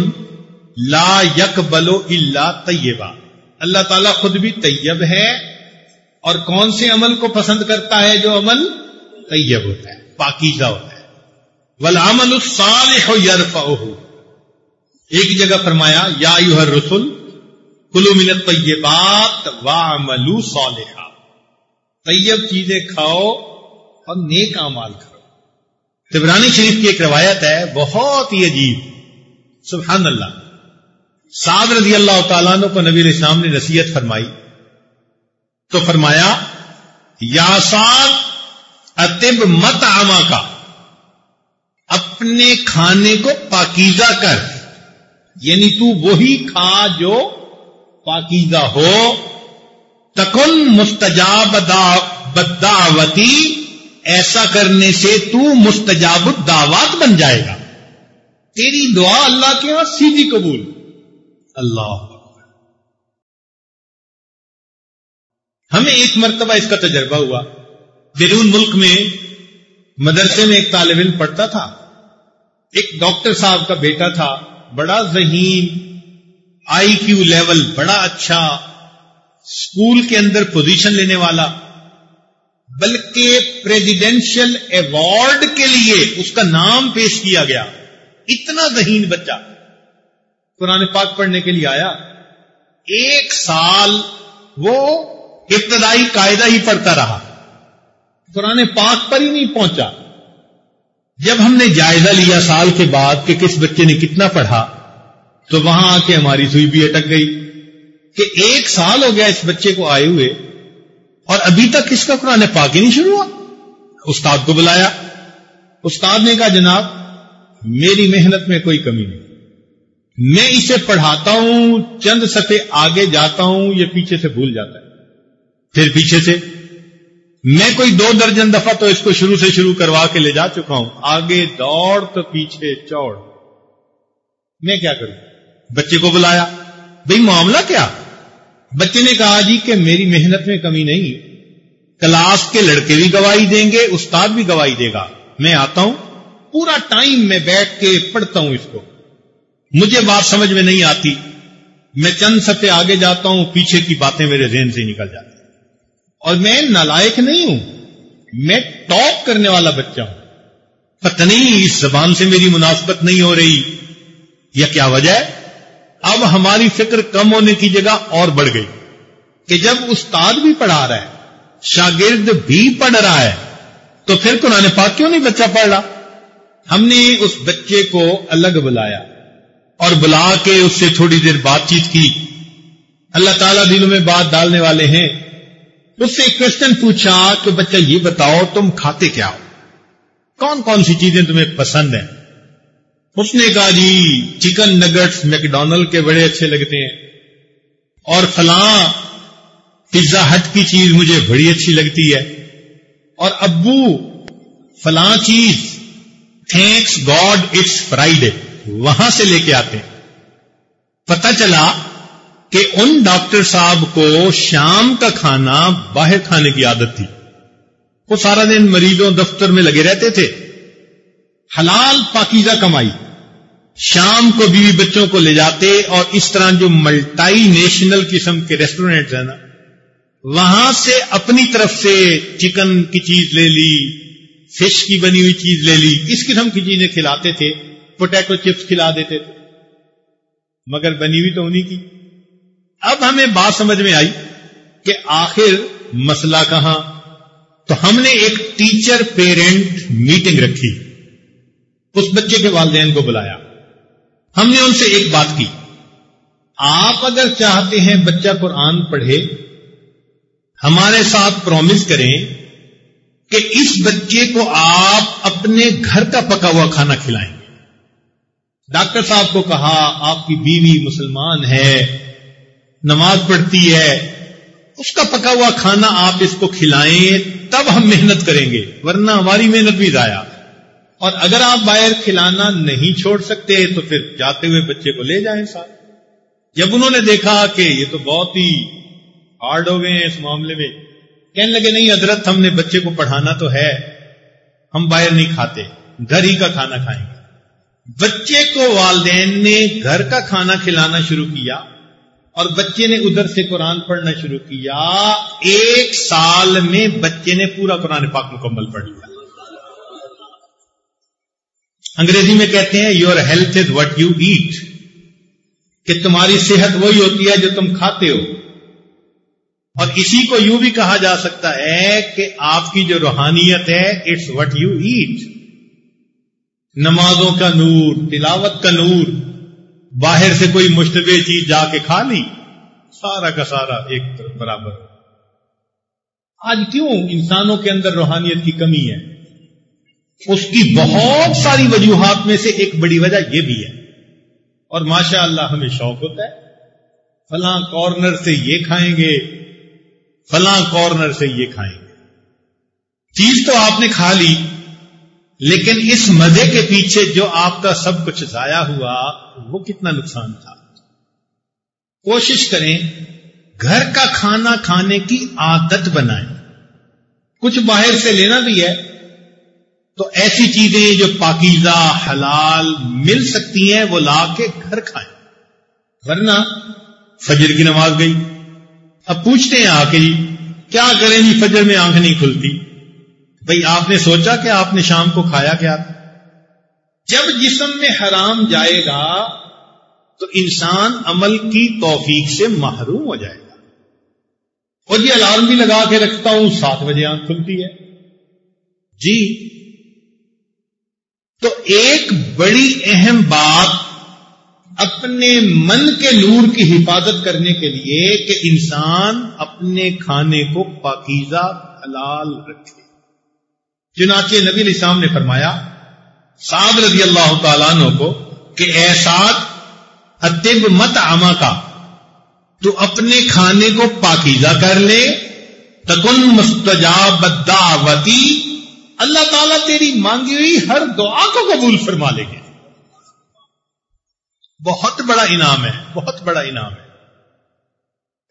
لا یک بلو اللہ اللہ تعالیٰ خود بھی طیب ہے۔ اور کون سے عمل کو پسند کرتا ہے جو عمل طیب ہوتا ہے، پاکیزہ ہوتا ہے۔ ولامل الصالح یرفعہ۔ ایک جگہ فرمایا، یا یوہر رسول کلو من الطیبات وعملو صالحا۔ طیب چیزیں کھاؤ اور نیک امال کرو۔ تبرانی شریف کی ایک روایت ہے، بہت ہی عجیب۔ سبحان اللہ۔ سعد رضی اللہ تعالیٰ کو نبی علیہ السلام نے نصیحت فرمائی تو فرمایا، یا سعد، اتب مت آما کا۔ اپنے کھانے کو پاکیزہ کر۔ یعنی تو وہی کھا جو پاکیزہ ہو۔ تکن مستجاب بداوتی ایسا کرنے سے تو مستجاب الدعوات بن جائے گا۔ تیری دعا اللہ کے ہاں سیدھی قبول۔ اللہ ہمیں ایک مرتبہ اس کا تجربہ ہوا۔ بیرون ملک میں مدرسے میں ایک طالب علم پڑھتا تھا۔ ایک ڈاکٹر صاحب کا بیٹا تھا۔ بڑا ذہین، آئی کیو لیول، بڑا اچھا اسکول کے اندر پوزیشن لینے والا۔ بلکہ پریزیڈینشل ایوارڈ کے لیے اس کا نام پیش کیا گیا۔ اتنا ذہین بچہ۔ قرآن پاک پڑھنے کے لیے آیا، ایک سال وہ ابتدائی قاعدہ ہی پڑھتا رہا۔ قرآن پاک پر ہی نہیں پہنچا۔ جب ہم نے جائزہ لیا سال کے بعد کہ کس بچے نے کتنا پڑھا، تو وہاں آ کے ہماری سوئی بھی اٹک گئی کہ ایک سال ہو گیا اس بچے کو آئے ہوئے اور ابھی تک اس کا قرآن پاک ہی نہیں شروع ہوا۔ استاد کو بلایا۔ استاد نے کہا، جناب، میری محنت میں کوئی کمی نہیں۔ میں اسے پڑھاتا ہوں، چند سطح آگے جاتا ہوں، یہ پیچھے سے بھول جاتا ہے۔ پھر پیچھے سے، میں کوئی دو درجن دفعہ تو اس کو شروع سے شروع کروا کے لے جا چکا ہوں۔ آگے دوڑ تو پیچھے چوڑ۔ میں کیا کروں؟ بچے کو بلایا۔ بھئی معاملہ کیا؟ بچے نے کہا جی کہ میری محنت میں کمی نہیں۔ کلاس کے لڑکے بھی گواہی دیں گے، استاد بھی گواہی دے گا۔ میں آتا ہوں، پورا ٹائم میں بیٹھ کے پڑھتا ہوں اس کو۔ مجھے بات سمجھ میں نہیں آتی۔ میں چند سطح آگے جاتا ہوں، پیچھے کی باتیں میرے ذہن سے نکل جاتی اور میں نالائک نہیں ہوں، میں ٹاپ کرنے والا بچہ ہوں۔ پتہ نہیں اس زبان سے میری مناسبت نہیں ہو رہی، یا کیا وجہ ہے؟ اب ہماری فکر کم ہونے کی جگہ اور بڑھ گئی۔ کہ جب استاد بھی پڑھا رہا ہے، شاگرد بھی پڑھ رہا ہے، تو پھر قرآن پاک کیوں نہیں بچہ پڑھ رہا؟ ہم نے اس بچے کو الگ بلایا۔ اور بلا کے اس سے تھوڑی دیر بات چیت کی۔ اللہ تعالیٰ دلوں میں بات ڈالنے والے ہیں۔ اس سے ایک کوشچن پوچھا کہ بچہ یہ بتاؤ تم کھاتے کیا ہو؟ کون کون سی چیزیں تمہیں پسند ہیں؟ اس نے کہا جی چکن نگٹس میکڈونلڈ کے بڑے اچھے لگتے ہیں۔ اور فلاں پیزا ہٹ کی چیز مجھے بڑی اچھی لگتی ہے۔ اور ابو، فلاں چیز تھینکس گاڈ اٹس فرائیڈے وہاں سے لے کے آتے ہیں۔ پتا چلا کہ ان ڈاکٹر صاحب کو شام کا کھانا باہر کھانے کی عادت تھی۔ وہ سارا دن مریضوں دفتر میں لگے رہتے تھے۔ حلال پاکیزہ کمائی۔ شام کو بیوی بچوں کو لے جاتے اور اس طرح جو ملٹائی نیشنل قسم کے ریسٹورینٹ ہیں نا، وہاں سے اپنی طرف سے چکن کی چیز لے لی، فش کی بنی ہوئی چیز لے لی، اس قسم کی چیزیں کھلاتے تھے۔ پوٹیٹو چپس کھلا دیتے تھے۔ مگر بنی ہوئی تو انہیں کی۔ اب ہمیں بات سمجھ میں آئی کہ آخر مسئلہ کہاں۔ تو ہم نے ایک ٹیچر پیرنٹ میٹنگ رکھی۔ اس بچے کے والدین کو بلایا۔ ہم نے ان سے ایک بات کی۔ آپ اگر چاہتے ہیں بچہ قرآن پڑھے، ہمارے ساتھ پرومس کریں کہ اس بچے کو آپ اپنے گھر کا پکا ہوا کھانا کھلائیں۔ ڈاکٹر صاحب کو کہا، آپ کی بیوی مسلمان ہے، نماز پڑھتی ہے، اس کا پکا ہوا کھانا آپ اس کو کھلائیں، تب ہم محنت کریں گے، ورنہ ہماری محنت بھی ضائع۔ اور اگر آپ باہر کھلانا نہیں چھوڑ سکتے، تو پھر جاتے ہوئے بچے کو لے جائیں ساتھ۔ جب انہوں نے دیکھا کہ یہ تو بہت ہی ہارڈ ہو گئے ہیں اس معاملے میں، کہنے لگے، نہیں حضرت، ہم نے بچے کو پڑھانا تو ہے، ہم باہر نہیں کھاتے، گھر ہی کا کھانا کھائیں۔ گے بچے کو والدین نے گھر کا کھانا کھلانا شروع کیا اور بچے نے ادھر سے قرآن پڑھنا شروع کیا۔ ایک سال میں بچے نے پورا قرآن پاک مکمل پڑھ لیا۔ انگریزی میں کہتے ہیں your health is what you eat کہ تمہاری صحت وہی ہوتی ہے جو تم کھاتے ہو۔ اور اسی کو یوں بھی کہا جا سکتا ہے کہ آپ کی جو روحانیت ہے اٹس وٹ یو ایٹ نمازوں کا نور، تلاوت کا نور، باہر سے کوئی مشتبہ چیز جا کے کھا لی، سارا کا سارا ایک برابر۔ آج کیوں انسانوں کے اندر روحانیت کی کمی ہے؟ اس کی بہت ساری وجوہات میں سے ایک بڑی وجہ یہ بھی ہے۔ اور ماشاء اللہ ہمیں شوق ہوتا ہے۔ فلاں کارنر سے یہ کھائیں گے، فلاں کارنر سے یہ کھائیں گے۔ چیز تو آپ نے کھا لی لیکن اس مزے کے پیچھے جو آپ کا سب کچھ ضائع ہوا، وہ کتنا نقصان تھا؟ کوشش کریں گھر کا کھانا کھانے کی عادت بنائیں۔ کچھ باہر سے لینا بھی ہے۔ تو ایسی چیزیں جو پاکیزہ، حلال مل سکتی ہیں، وہ لا کے گھر کھائیں۔ ورنہ فجر کی نماز گئی۔ اب پوچھتے ہیں آ کے جی کیا کریں جی فجر میں آنکھ نہیں کھلتی؟ بھئی آپ نے سوچا کہ آپ نے شام کو کھایا کیا تھا؟ جب جسم میں حرام جائے گا تو انسان عمل کی توفیق سے محروم ہو جائے گا۔ اور یہ الارم بھی لگا کے رکھتا ہوں، سات بجے آنکھ کھلتی ہے۔ جی۔ تو ایک بڑی اہم بات اپنے من کے نور کی حفاظت کرنے کے لیے کہ انسان اپنے کھانے کو پاکیزہ حلال رکھے۔ چنانچہ نبی علیہ السلام نے فرمایا، سعد رضی اللہ تعالیٰ عنہ کو کہ اے سعد اتب مت آما کا، تو اپنے کھانے کو پاکیزہ کر لے، تکن مستجاب دعوتی، اللہ تعالیٰ تیری مانگی ہوئی ہر دعا کو قبول فرما لے گے۔ بہت بڑا انعام ہے، بہت بڑا انعام ہے۔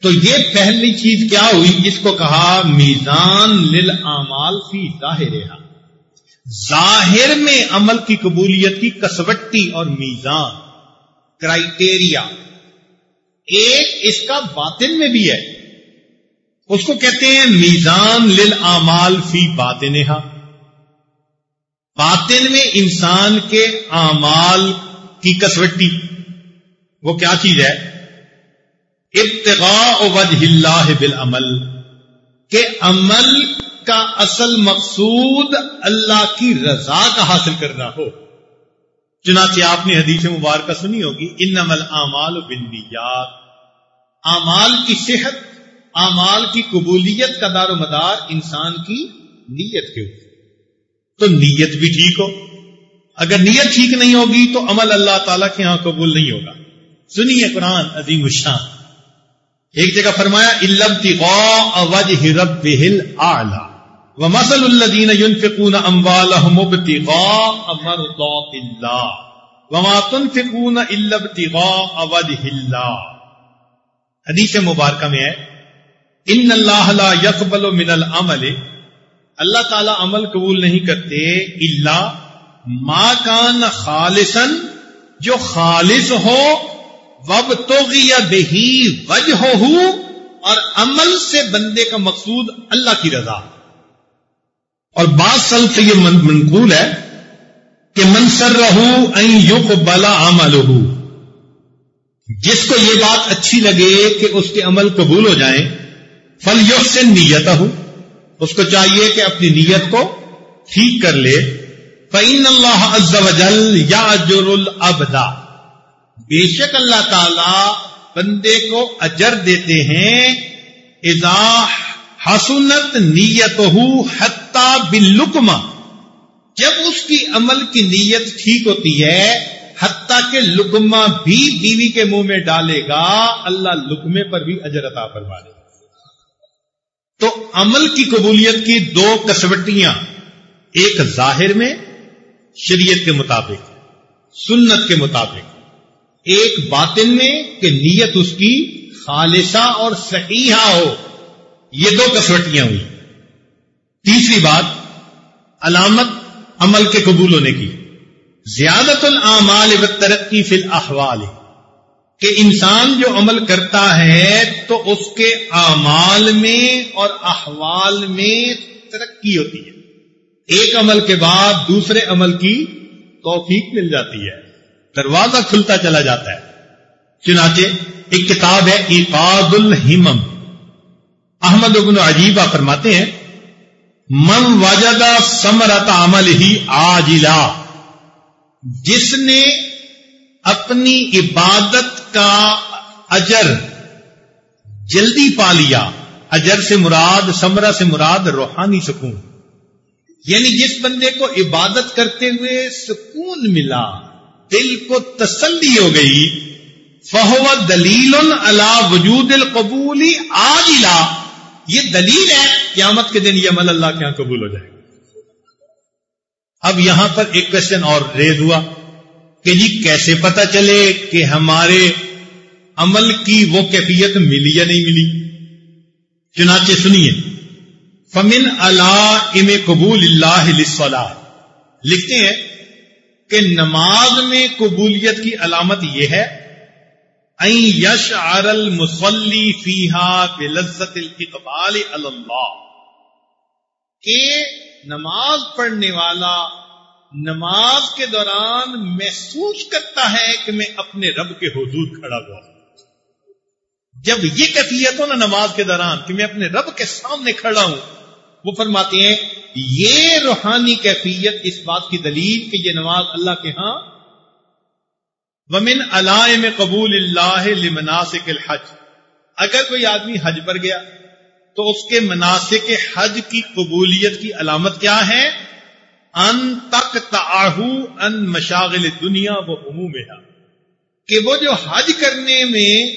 تو یہ پہلی چیز کیا ہوئی جس کو کہا میزان لل امال فی ظاہر ظاہر میں عمل کی قبولیت کی کسوٹی اور میزان کرائٹیریا ایک اس کا باطن میں بھی ہے۔ اس کو کہتے ہیں میزان لل امال فی باطن باطن میں انسان کے اعمال کی کسوٹی۔ وہ کیا چیز ہے؟ ابتغاء وجہ اللہ بالعمل، کہ عمل کا اصل مقصود اللہ کی رضا کا حاصل کرنا ہو۔ چنانچہ آپ نے حدیث مبارکہ سنی ہوگی ان عمل اعمال بندیات اعمال کی صحت، اعمال کی قبولیت کا دار و مدار انسان کی نیت کے اوپر۔ تو نیت بھی ٹھیک ہو۔ اگر نیت ٹھیک نہیں ہوگی تو عمل اللہ تعالی کے ہاں قبول نہیں ہوگا۔ سنیے قرآن عظیم الشان۔ ایک جگہ فرمایا البتغاء وجه ربه الاعلى ومثل الذين ينفقون اموالهم ابتغاء مرضات الله. وما تنفقون الا ابتغاء وجه الله. حدیث مبارکہ میں ہے ان اللہ لا يقبل من العمل. اللہ تعالی عمل قبول نہیں کرتے الا ما کان خالصا، جو خالص ہو وب تو بہی وجہ ہو اور عمل سے بندے کا مقصود اللہ کی رضا۔ اور بعض سل سے یہ منقول ہے کہ منسر رہو یوک بلا عمل جس کو یہ بات اچھی لگے کہ اس کے عمل قبول ہو جائیں فل یوگ سے نیت ہو اس کو چاہیے کہ اپنی نیت کو ٹھیک کر لے۔ فعین اللہ عز و جل یا بے شک اللہ تعالی بندے کو اجر دیتے ہیں۔ اذا حسنت نیت ہو حتہ بلکما جب اس کی عمل کی نیت ٹھیک ہوتی ہے، حتیٰ کہ لکما بھی بیوی کے منہ میں ڈالے گا، اللہ لکمے پر بھی اجر عطا فرما دے تو عمل کی قبولیت کی دو کسوٹیاں، ایک ظاہر میں، شریعت کے مطابق، سنت کے مطابق۔ ایک باطن میں کہ نیت اس کی خالصہ اور صحیحہ ہو۔ یہ دو کسوٹیاں ہوئی۔ تیسری بات، علامت عمل کے قبول ہونے کی۔ زیادت العمال و ترقی فی الاحوال۔ کہ انسان جو عمل کرتا ہے تو اس کے اعمال میں اور احوال میں ترقی ہوتی ہے۔ ایک عمل کے بعد دوسرے عمل کی توفیق مل جاتی ہے۔ دروازہ کھلتا چلا جاتا ہے۔ چنانچہ ایک کتاب ہے ایقاد الحمم احمد ابن عجیبہ فرماتے ہیں، من وجدہ سمرت عمل ہی آجلا جس نے اپنی عبادت کا اجر جلدی پا لیا، اجر سے مراد سمرا سے مراد روحانی سکون۔ یعنی جس بندے کو عبادت کرتے ہوئے سکون ملا دل کو تسلی ہو گئی، فہو دلیل اللہ وجود القبولی آج یہ دلیل ہے، قیامت کے دن یہ عمل اللہ کے یہاں قبول ہو جائے گا۔ اب یہاں پر ایک کوشچن اور ریز ہوا کہ جی کیسے پتا چلے کہ ہمارے عمل کی وہ کیفیت ملی یا نہیں ملی؟ چنانچہ سنیے۔ فمن اللہ ام قبول اللہ لکھتے ہیں کہ نماز میں قبولیت کی علامت یہ ہے یش آر المسلی فیحا بے لذت اقبال اللہ، کہ نماز پڑھنے والا نماز کے دوران محسوس کرتا ہے کہ میں اپنے رب کے حضور کھڑا ہوا جب یہ کیفیت ہو نا نماز کے دوران کہ میں اپنے رب کے سامنے کھڑا ہوں، وہ فرماتے ہیں یہ روحانی کیفیت اس بات کی دلیل کہ یہ نماز اللہ کے ہاں ومن علائم قبول اللہ لمناسک الحج۔ اگر کوئی آدمی حج پر گیا تو اس کے مناسب حج کی قبولیت کی علامت کیا ہے؟ ان تک تاہو ان مشاغل دنیا وہ عموم کہ وہ جو حج کرنے میں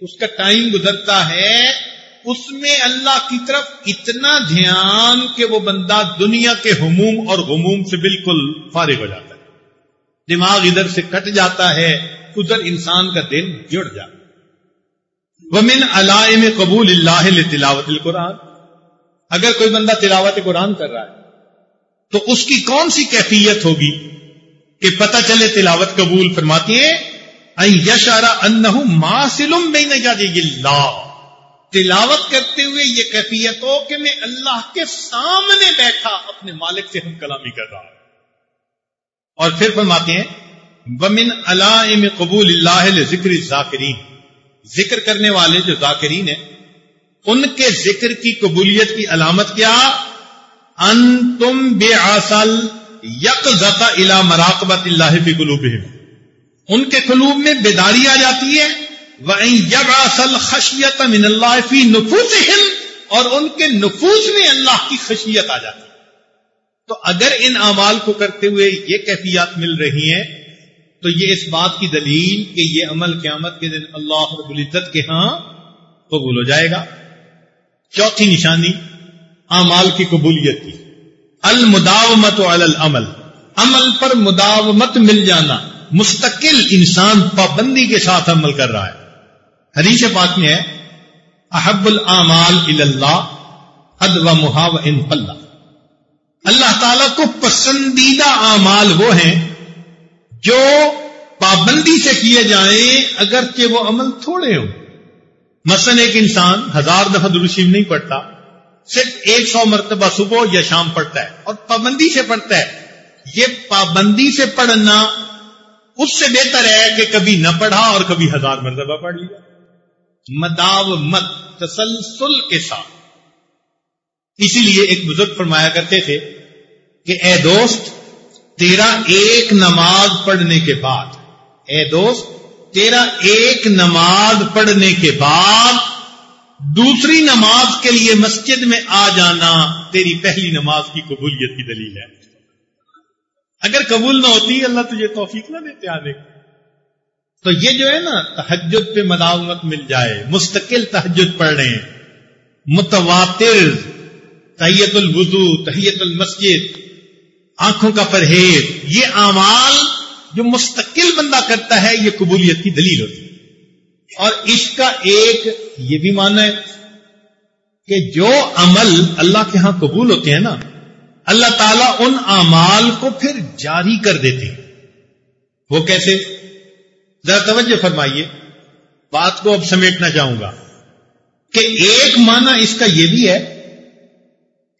اس کا ٹائم گزرتا ہے اس میں اللہ کی طرف اتنا دھیان کہ وہ بندہ دنیا کے ہموم اور غموم سے بالکل فارغ ہو جاتا ہے۔ دماغ ادھر سے کٹ جاتا ہے، ادھر انسان کا دل جڑ جاتا ہے۔ ومن علائم قبول اللہ تلاوت القرآن۔ اگر کوئی بندہ تلاوت قرآن کر رہا ہے، تو اس کی کون سی کیفیت ہوگی کہ پتہ چلے تلاوت قبول فرماتی ہے؟ یشارا ان ماسلم بین اللہ تلاوت کرتے ہوئے یہ کیفیت ہو کہ میں اللہ کے سامنے بیٹھا اپنے مالک سے ہم کلامی کر رہا ہوں۔ اور پھر فرماتے ہیں، ومن علائم قبول اللہ ذکر ذاکرین ذکر کرنے والے جو ذاکرین ہیں، ان کے ذکر کی قبولیت کی علامت کیا؟ ان تم بے آسل یک زتا الا مراقبت اللہ فی قلوب ان کے قلوب میں بیداری آ جاتی ہے اصل خشیت من اللہ فی نفوس اور ان کے نفوس میں اللہ کی خشیت آ جاتی تو اگر ان اعمال کو کرتے ہوئے یہ کیفیات مل رہی ہیں، تو یہ اس بات کی دلیل کہ یہ عمل قیامت کے دن اللہ رب العزت کے ہاں قبول ہو جائے گا۔ چوتھی نشانی، اعمال کی قبولیت کی۔ المداومت العمل، عمل پر مداومت مل جانا۔ مستقل انسان پابندی کے ساتھ عمل کر رہا ہے۔ حدیث پاک میں ہے، احب العمال اللہ اد و محاو ان اللہ تعالی کو پسندیدہ اعمال وہ ہیں جو پابندی سے کیے جائیں اگرچہ وہ عمل تھوڑے ہوں۔ مثلا ایک انسان ہزار دفعہ درشیم نہیں پڑھتا، صرف ایک سو مرتبہ صبح یا شام پڑھتا ہے اور پابندی سے پڑھتا ہے۔ یہ پابندی سے پڑھنا اس سے بہتر ہے کہ کبھی نہ پڑھا اور کبھی ہزار مرتبہ پڑھ لیا۔ مداو مت، تسلسل کے ساتھ۔ اسی لیے ایک بزرگ فرمایا کرتے تھے کہ اے دوست، تیرا ایک نماز پڑھنے کے بعد، اے دوست، تیرا ایک نماز پڑھنے کے بعد دوسری نماز کے لیے مسجد میں آ جانا تیری پہلی نماز کی قبولیت کی دلیل ہے۔ اگر قبول نہ ہوتی، اللہ تجھے توفیق نہ دیتے آنے تو یہ جو ہے نا تحجد پہ مداومت مل جائے، مستقل تحجد پڑھ رہے ہیں متواتر، تحیت الوضو، تحیت المسجد، آنکھوں کا پرہیز، یہ اعمال جو مستقل بندہ کرتا ہے، یہ قبولیت کی دلیل ہوتی ہے۔ اور اس کا ایک، یہ بھی مانا ہے کہ جو عمل اللہ کے ہاں قبول ہوتے ہیں نا، اللہ تعالیٰ ان اعمال کو پھر جاری کر دیتے ہیں۔ وہ کیسے؟ ذرا توجہ فرمائیے۔ بات کو اب سمیٹنا چاہوں گا۔ کہ ایک معنی اس کا یہ بھی ہے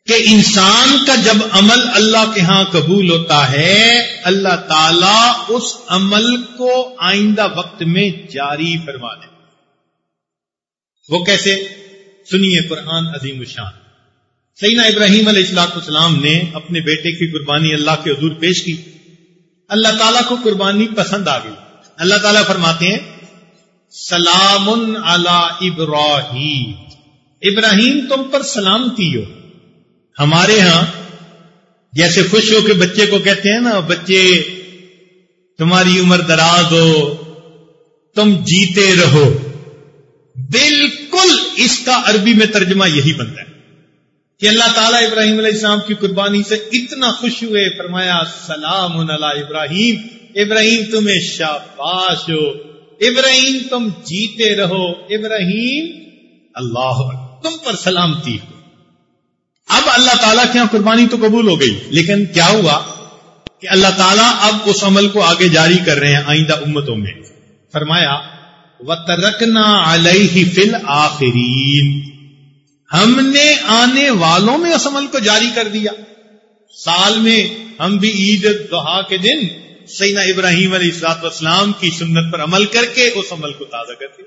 کہ انسان کا جب عمل اللہ کے ہاں قبول ہوتا ہے، اللہ تعالی اس عمل کو آئندہ وقت میں جاری فرما دے۔ وہ کیسے؟ سنیے قرآن عظیم الشان۔ سینا ابراہیم علیہ السلاط السلام نے اپنے بیٹے کی قربانی اللہ کے حضور پیش کی۔ اللہ تعالیٰ کو قربانی پسند آ گئی۔ اللہ تعالیٰ فرماتے ہیں، سلام علی ابراہیم۔ ابراہیم تم پر سلامتی ہو۔ ہمارے ہاں جیسے خوش ہو کے بچے کو کہتے ہیں نا، بچے، تمہاری عمر دراز ہو، تم جیتے رہو۔ بالکل اس کا عربی میں ترجمہ یہی بنتا ہے کہ اللہ تعالیٰ ابراہیم علیہ السلام کی قربانی سے اتنا خوش ہوئے، فرمایا، سلام اللہ ابراہیم۔ ابراہیم تمہیں شاباش ہو۔ ابراہیم تم جیتے رہو۔ ابراہیم، اللہ تم پر سلامتی ہو۔ اب اللہ تعالیٰ کے یہاں قربانی تو قبول ہو گئی، لیکن کیا ہوا کہ اللہ تعالیٰ اب اس عمل کو آگے جاری کر رہے ہیں آئندہ امتوں میں۔ فرمایا و ترکنا علیہ فل آخرین ہم نے آنے والوں میں اس عمل کو جاری کر دیا۔ سال میں ہم بھی عید دہا کے دن سینا ابراہیم علیہ السلاط والسلام کی سنت پر عمل کر کے اس عمل کو تازہ کرتے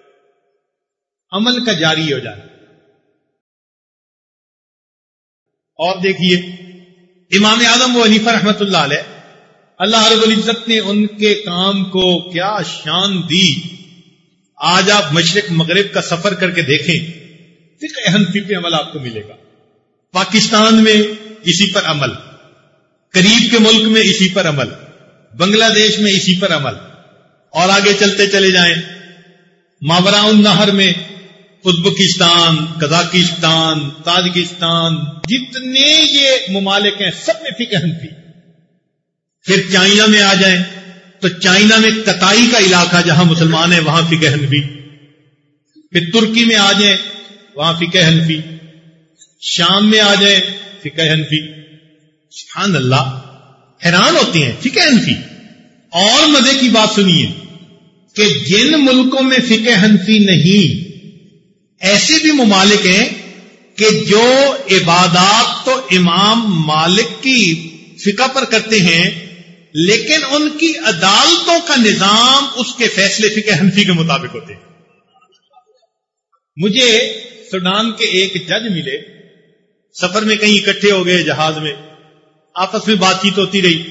عمل کا جاری ہو جانا اور دیکھیے، امام اعظم و عنیفہ رحمت اللہ علیہ، اللہ رب العزت نے ان کے کام کو کیا شان دی۔ آج آپ مشرق مغرب کا سفر کر کے دیکھیں پھر اہم فکر عمل آپ کو ملے گا۔ پاکستان میں اسی پر عمل، قریب کے ملک میں اسی پر عمل۔ بنگلہ دیش میں اسی پر عمل۔ اور آگے چلتے چلے جائیں۔ ماورا النہر میں ازبکستان کزاکستان تاجکستان، جتنے یہ ممالک ہیں، سب میں فکر حنفی پھر چائنا میں آ جائیں۔ تو چائنا میں کتائی کا علاقہ جہاں مسلمان ہیں، وہاں فکر حنفی پھر ترکی میں آ جائیں، وہاں فکر حنفی شام میں آ جائیں فکر حنفی سبحان اللہ۔ حیران ہوتے ہیں فکر حنفی اور مزے کی بات سنیے کہ جن ملکوں میں فکر حنفی نہیں، ایسے بھی ممالک ہیں کہ جو عبادات تو امام مالک کی فقہ پر کرتے ہیں، لیکن ان کی عدالتوں کا نظام اس کے فیصلے فکر حنفی کے مطابق ہوتے ہیں۔ مجھے سڈان کے ایک جج ملے، سفر میں کہیں اکٹھے ہو گئے، جہاز میں۔ آپس میں بات چیت ہوتی رہی۔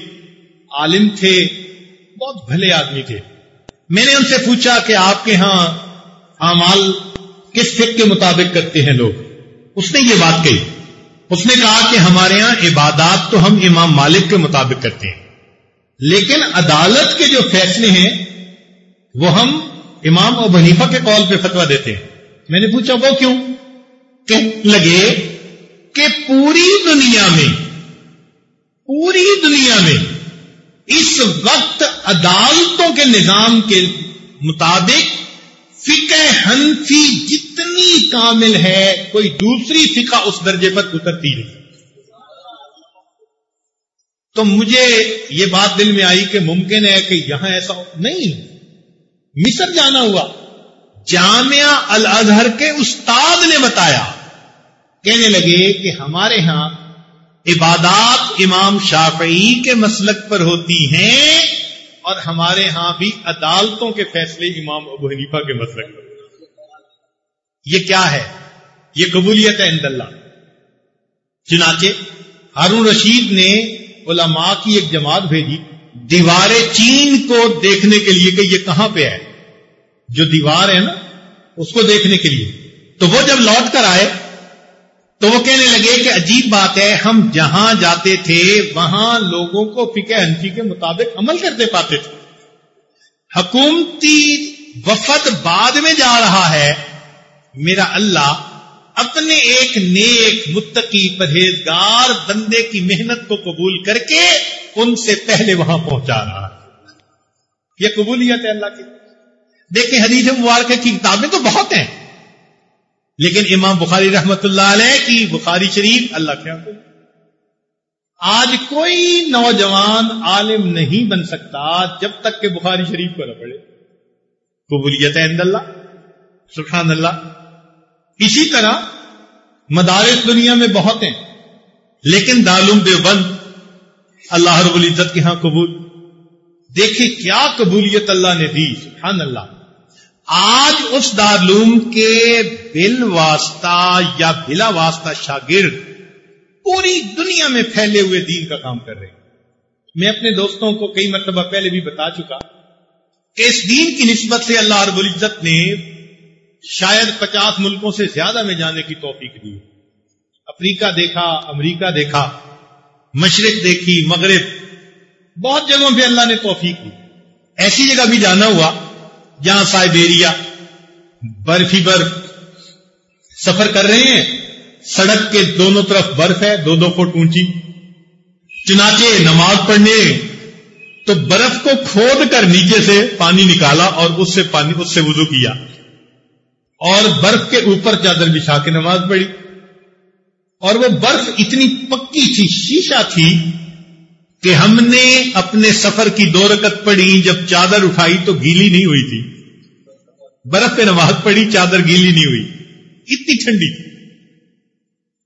عالم تھے، بہت بھلے آدمی تھے۔ میں نے ان سے پوچھا کہ آپ کے ہاں اعمال کس فک کے مطابق کرتے ہیں لوگ؟ اس نے یہ بات کہی۔ اس نے کہا کہ ہمارے ہاں عبادات تو ہم امام مالک کے مطابق کرتے ہیں۔ لیکن عدالت کے جو فیصلے ہیں، وہ ہم امام اور بنیفا کے قول پہ فتوا دیتے ہیں۔ میں نے پوچھا، وہ کیوں؟ کہ لگے کہ پوری دنیا میں پوری دنیا میں اس وقت عدالتوں کے نظام کے مطابق فقہ حنفی جتنی کامل ہے، کوئی دوسری فقہ اس درجے پر اترتی نہیں۔ تو مجھے یہ بات دل میں آئی کہ ممکن ہے کہ یہاں ایسا ہو نہیں۔ مصر جانا ہوا۔ جامعہ الازہر کے استاد نے بتایا۔ کہنے لگے کہ ہمارے ہاں عبادات امام شافعی کے مسلک پر ہوتی ہیں اور ہمارے ہاں بھی عدالتوں کے فیصلے امام ابو حنیفہ کے مسئلے یہ کیا ہے؟ یہ قبولیت ہے اللہ چنانچہ ہارون رشید نے علماء کی ایک جماعت بھیجی، دیوار چین کو دیکھنے کے لیے کہ یہ کہاں پہ ہے۔ جو دیوار ہے نا، اس کو دیکھنے کے لیے۔ تو وہ جب لوٹ کر آئے تو وہ کہنے لگے کہ عجیب بات ہے، ہم جہاں جاتے تھے، وہاں لوگوں کو فکر انفی کے مطابق عمل کرتے پاتے تھے۔ حکومتی وفد بعد میں جا رہا ہے۔ میرا اللہ اپنے ایک نیک متقی پرہیزگار بندے کی محنت کو قبول کر کے ان سے پہلے وہاں پہنچا رہا ہے۔ یہ قبولیت ہے اللہ کی۔ دیکھیں حدیث مبارکہ کی کتابیں تو بہت ہیں۔ لیکن امام بخاری رحمت اللہ علیہ کی بخاری شریف اللہ کیا ہاں آج کوئی نوجوان عالم نہیں بن سکتا جب تک کہ بخاری شریف کو نہ پڑے قبولیت عند اللہ. سبحان اللہ. اسی طرح مدارس دنیا میں بہت ہیں. لیکن دالم دیوبند اللہ رب العزت کے ہاں قبول. دیکھیں کیا قبولیت اللہ نے دی. سبحان اللہ. آج اس دارلوم کے بل واسطہ یا بلا واسطہ شاگرد پوری دنیا میں پھیلے ہوئے دین کا کام کر رہے ہیں۔ میں اپنے دوستوں کو کئی مرتبہ پہلے بھی بتا چکا کہ اس دین کی نسبت سے اللہ رب العزت نے شاید پچاس ملکوں سے زیادہ میں جانے کی توفیق دی۔ افریقہ دیکھا، امریکہ دیکھا، مشرق دیکھی، مغرب، بہت جگہوں پہ اللہ نے توفیق دی۔ ایسی جگہ بھی جانا ہوا۔ جہاں سائبیریا برفی برف سفر کر رہے ہیں، سڑک کے دونوں طرف برف ہے دو دو فٹ اونچی۔ چنانچہ نماز پڑھنے، تو برف کو کھود کر نیچے سے پانی نکالا اور اس سے پانی، اس سے وضو کیا۔ اور برف کے اوپر چادر بچھا کے نماز پڑھی۔ اور وہ برف اتنی پکی تھی، شیشہ تھی کہ ہم نے اپنے سفر کی دو رکت پڑی جب چادر اٹھائی تو گیلی نہیں ہوئی تھی۔ برف پہ نماز پڑی چادر گیلی نہیں ہوئی۔ اتنی ٹھنڈی تھی۔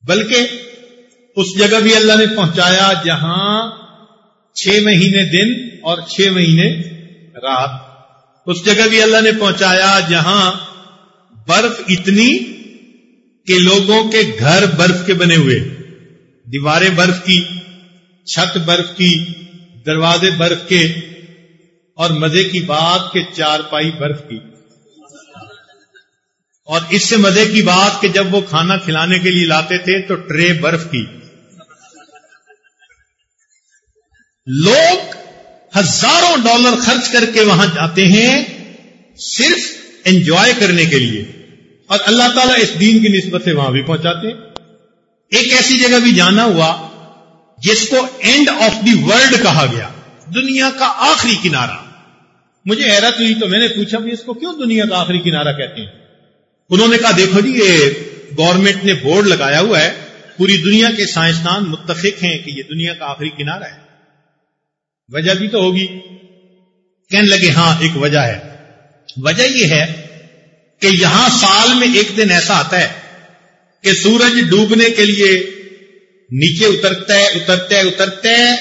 بلکہ اس جگہ بھی اللہ نے پہنچایا جہاں چھ مہینے دن اور چھ مہینے رات۔ اس جگہ بھی اللہ نے پہنچایا جہاں برف اتنی کہ لوگوں کے گھر برف کے بنے ہوئے۔ دیواریں برف کی۔ چھت برف کی، دروازے برف کے اور مزے کی بات کہ چار پائی برف کی۔ اور اس سے مزے کی بات کہ جب وہ کھانا کھلانے کے لیے لاتے تھے تو ٹرے برف کی۔ لوگ ہزاروں ڈالر خرچ کر کے وہاں جاتے ہیں صرف انجوائے کرنے کے لیے۔ اور اللہ تعالیٰ اس دین کی نسبت سے وہاں بھی پہنچاتے۔ ہیں ایک ایسی جگہ بھی جانا ہوا۔ جس کو اینڈ آف دی ورلڈ کہا گیا، دنیا کا آخری کنارہ۔ مجھے حیرت ہوئی تو میں نے پوچھا بھی اس کو کیوں دنیا کا آخری کنارہ کہتے ہیں؟ انہوں نے کہا، دیکھو جی یہ گورنمنٹ نے بورڈ لگایا ہوا ہے، پوری دنیا کے سائنسدان متفق ہیں کہ یہ دنیا کا آخری کنارہ ہے۔ وجہ بھی تو ہوگی۔ کہنے لگے ہاں ایک وجہ ہے۔ وجہ یہ ہے کہ یہاں سال میں ایک دن ایسا آتا ہے کہ سورج ڈوبنے کے لیے نیچے اترتا ہے اترتا ہے اترتا ہے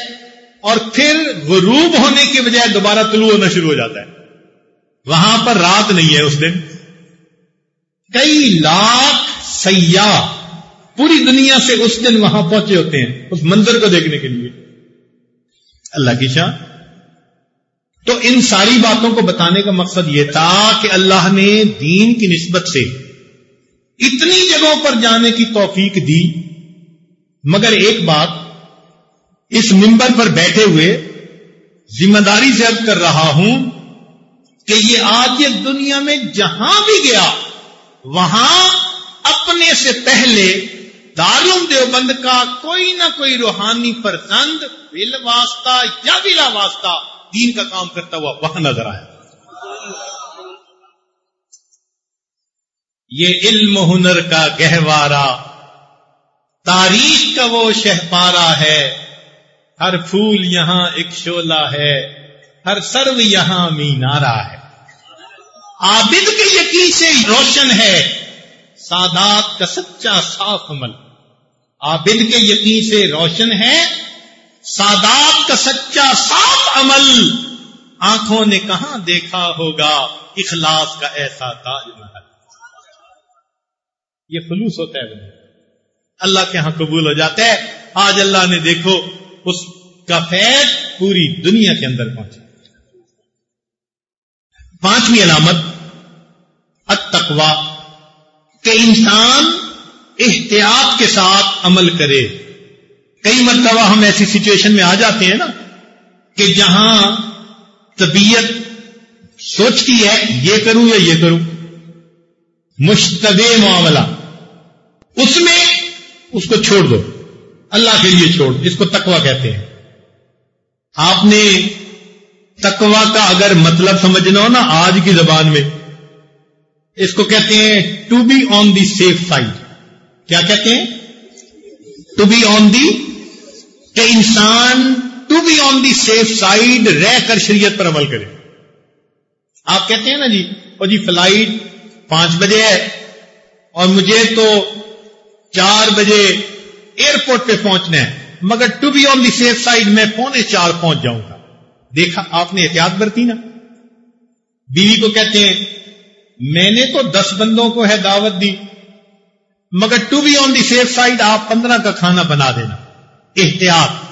اور پھر غروب ہونے کی بجائے دوبارہ طلوع ہونا شروع ہو جاتا ہے۔ وہاں پر رات نہیں ہے اس دن۔ کئی لاکھ سیاح پوری دنیا سے اس دن وہاں پہنچے ہوتے ہیں، اس منظر کو دیکھنے کے لیے۔ اللہ کی شاہ تو ان ساری باتوں کو بتانے کا مقصد یہ تھا کہ اللہ نے دین کی نسبت سے اتنی جگہوں پر جانے کی توفیق دی۔ مگر ایک بات اس ممبر پر بیٹھے ہوئے ذمہ داری سے عرض کر رہا ہوں کہ یہ آج یہ دنیا میں جہاں بھی گیا، وہاں اپنے سے پہلے دارم دیوبند کا کوئی نہ کوئی روحانی پرسند بل واسطہ یا بلا واسطہ دین کا کام کرتا ہوا وہاں نظر آیا۔ یہ علم ہنر کا گہوارا تاریخ کا وہ شہ پارا ہے۔ ہر پھول یہاں ایک شولہ ہے۔ ہر سرو یہاں مینارا ہے۔ عابد کے یقین سے روشن ہے۔ سادات کا سچا صاف عمل۔ عابد کے یقین سے روشن ہے۔ سادات کا سچا صاف عمل۔ آنکھوں نے کہاں دیکھا ہوگا؟ اخلاص کا ایسا تاج محل۔ یہ خلوص ہوتا ہے۔ اللہ کے ہاں قبول ہو جاتا ہے۔ آج اللہ نے دیکھو، اس کا فیض پوری دنیا کے اندر پہنچا۔ پانچویں علامت التقوا کہ انسان احتیاط کے ساتھ عمل کرے۔ کئی مرتبہ ہم ایسی سچویشن میں آ جاتے ہیں نا، کہ جہاں طبیعت سوچتی ہے، یہ کروں یا یہ کروں۔ مشتبہ معاملہ۔ اس میں اس کو چھوڑ دو۔ اللہ کے لیے چھوڑ اس کو تکوا کہتے ہیں۔ آپ نے تکوا کا اگر مطلب سمجھنا ہو نا آج کی زبان میں، اس کو کہتے ہیں to be on the safe side کیا کہتے ہیں؟ ٹو بی آن دی کہ انسان to be on the safe side رہ کر شریعت پر عمل کرے۔ آپ کہتے ہیں نا جی اور جی فلائٹ پانچ بجے ہے اور مجھے تو چار بجے ایئرپورٹ پہ پہنچنا ہے، مگر to be on the safe side میں پونے چار پہنچ جاؤں گا۔ دیکھا، آپ نے احتیاط برتی نا؟ بیوی کو کہتے ہیں، میں نے تو دس بندوں کو ہے دعوت دی، مگر to be on the safe side آپ پندرہ کا کھانا بنا دینا۔ احتیاط۔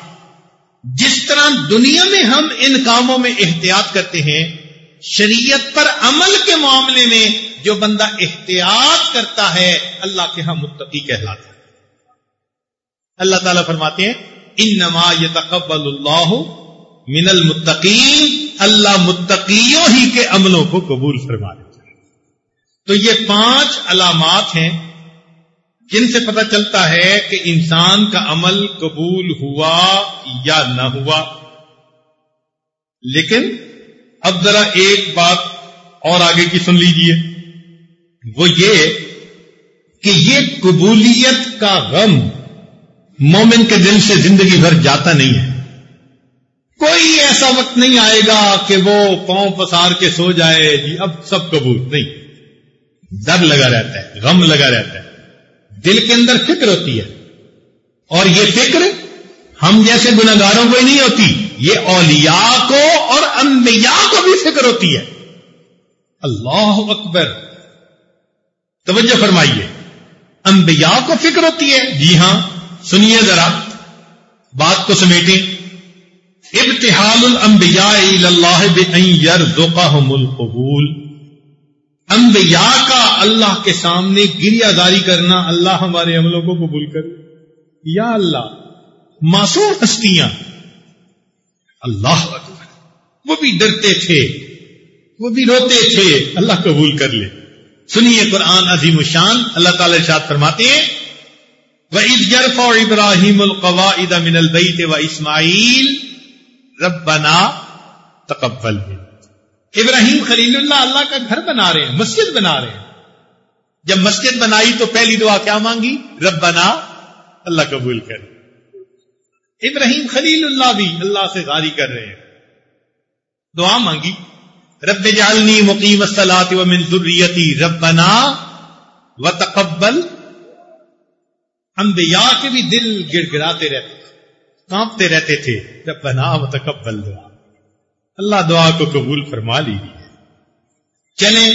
جس طرح دنیا میں ہم ان کاموں میں احتیاط کرتے ہیں شریعت پر عمل کے معاملے میں جو بندہ احتیاط کرتا ہے، اللہ کے ہاں متقی کہلاتا ہے۔ اللہ تعالیٰ فرماتے ہیں ان یتقبل اللہ من المتقین، اللہ متقیوں ہی کے عملوں کو قبول فرما لیتا ہے۔ تو یہ پانچ علامات ہیں جن سے پتہ چلتا ہے کہ انسان کا عمل قبول ہوا یا نہ ہوا۔ لیکن اب ذرا ایک بات اور آگے کی سن لیجیے۔ وہ یہ کہ یہ قبولیت کا غم مومن کے دل سے زندگی بھر جاتا نہیں ہے۔ کوئی ایسا وقت نہیں آئے گا کہ وہ پاؤں پسار کے سو جائے۔ جی اب سب قبول۔ نہیں۔ ڈر لگا رہتا ہے، غم لگا رہتا ہے۔ دل کے اندر فکر ہوتی ہے۔ اور یہ فکر ہم جیسے گناگاروں کو ہی نہیں ہوتی۔ یہ اولیاء کو اور انبیاء کو بھی فکر ہوتی ہے۔ اللہ اکبر۔ توجہ فرمائیے۔ انبیاء کو فکر ہوتی ہے۔ جی ہاں سنیے ذرا۔ بات کو سمیٹیں۔ ابتحال الانبیاء اللہ يرزقهم القبول۔ انبیاء کا اللہ کے سامنے گریا داری کرنا، اللہ ہمارے عملوں کو قبول کر یا اللہ، معصوم ہستیاں۔ اللہ اکبر وہ بھی ڈرتے تھے، وہ بھی روتے تھے، اللہ قبول کر لے۔ سنیے قرآن عظیم الشان اللہ تعالی ارشاد فرماتے ہیں وہ اور ابراہیم القواعد من البیت و اسماعیل ربنا تقبل ابراہیم خلیل اللہ اللہ کا گھر بنا رہے ہیں، مسجد بنا رہے ہیں۔ جب مسجد بنائی تو پہلی دعا کیا مانگی؟ ربنا، اللہ قبول کر۔ ابراہیم خلیل اللہ بھی اللہ سے غاری کر رہے ہیں۔ دعا مانگی۔ رب جالنی مقیم الصلاۃ ومن ذریتی ربنا وتقبل۔ انبیاء کے بھی دل گڑ گڑاتے رہتے کانپتے رہتے تھے۔ جب بنا متقبل دعا اللہ دعا کو قبول فرما لی چلیں۔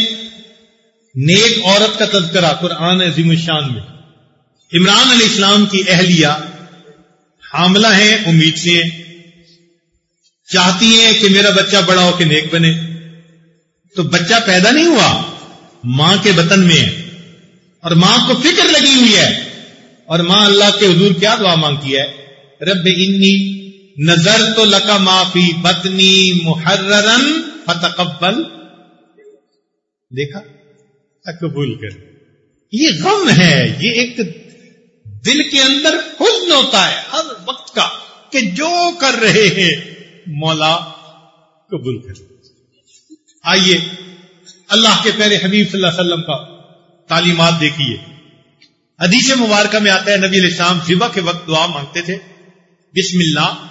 نیک عورت کا تذکرہ قرآن عظیم الشان میں۔ عمران علیہ السلام کی اہلیہ حاملہ ہیں، امید سے چاہتی ہیں کہ میرا بچہ بڑا ہو کے نیک بنے۔ تو بچہ پیدا نہیں ہوا، ماں کے بطن میں ہے۔ اور ماں کو فکر لگی ہوئی ہے۔ اور ماں اللہ کے حضور کیا دعا مانگتی ہے؟ رب انی نظر تو لکا معافی بتنی محررن فتقبل۔ دیکھا؟ قبول کر۔ یہ غم ہے، یہ ایک دل کے اندر حزن ہوتا ہے ہر وقت کا کہ جو کر رہے ہیں، مولا قبول کر آئیے، اللہ کے پہلے حبیب صلی اللہ علیہ وسلم کا تعلیمات دیکھیے۔ حدیث مبارکہ میں آتا ہے، نبی علیہ السلام ذبح کے وقت دعا مانگتے تھے۔ بسم اللہ۔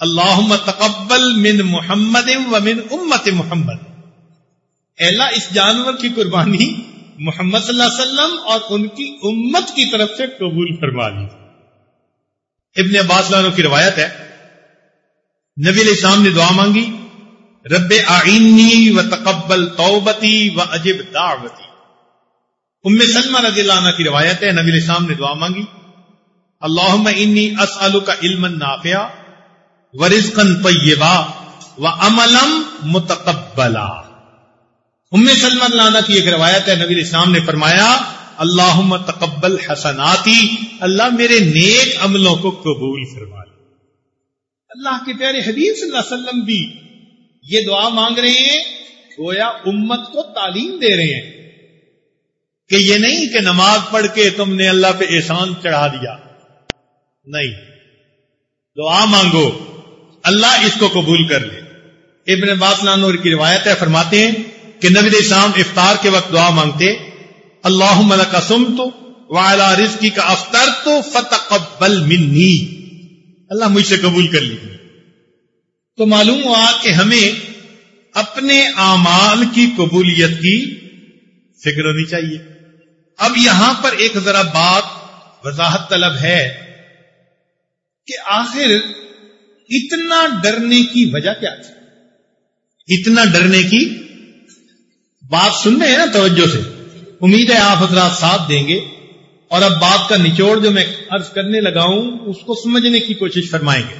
اللہ تقبل من محمد و من امت محمد۔ اللہ، اس جانور کی قربانی محمد صلی اللہ علیہ وسلم اور ان کی امت کی طرف سے قبول فرما لی۔ ابن عباس لانو کی روایت ہے، نبی علیہ السلام نے دعا مانگی، رب آئینی و تقبل توبتی و عجب دعوتی۔ ام سلمہ رضی اللہ عنہ کی روایت ہے، نبی علیہ السلام نے دعا مانگی اللہ انی اسلو کا علم نافیا و طیبا و املم متقبلا۔ ام سلم اللہ کی ایک روایت ہے، نبی اسلام نے فرمایا اللہ تقبل حسناتی، اللہ میرے نیک عملوں کو قبول فرما اللہ کے پیارے حبیب صلی اللہ علیہ وسلم بھی یہ دعا مانگ رہے ہیں، گویا امت کو تعلیم دے رہے ہیں۔ کہ یہ نہیں کہ نماز پڑھ کے تم نے اللہ پہ احسان چڑھا دیا۔ نہیں۔ دعا مانگو، اللہ اس کو قبول کر لے۔ ابن باس نانور کی روایت ہے، فرماتے ہیں کہ نبی اسلام افطار کے وقت دعا مانگتے اللہ ملک سم تو رزقی کا افطر تو فتح منی. اللہ مجھ سے قبول کر لیجیے تو معلوم ہوا کہ ہمیں اپنے اعمال کی قبولیت کی فکر ہونی چاہیے۔ اب یہاں پر ایک ذرا بات وضاحت طلب ہے کہ آخر اتنا ڈرنے کی وجہ کیا تھی؟ اتنا ڈرنے کی بات سن رہے ہیں نا توجہ سے۔ امید ہے آپ حضرات ساتھ دیں گے۔ اور اب بات کا نچوڑ جو میں عرض کرنے لگا ہوں، اس کو سمجھنے کی کوشش فرمائیں گے۔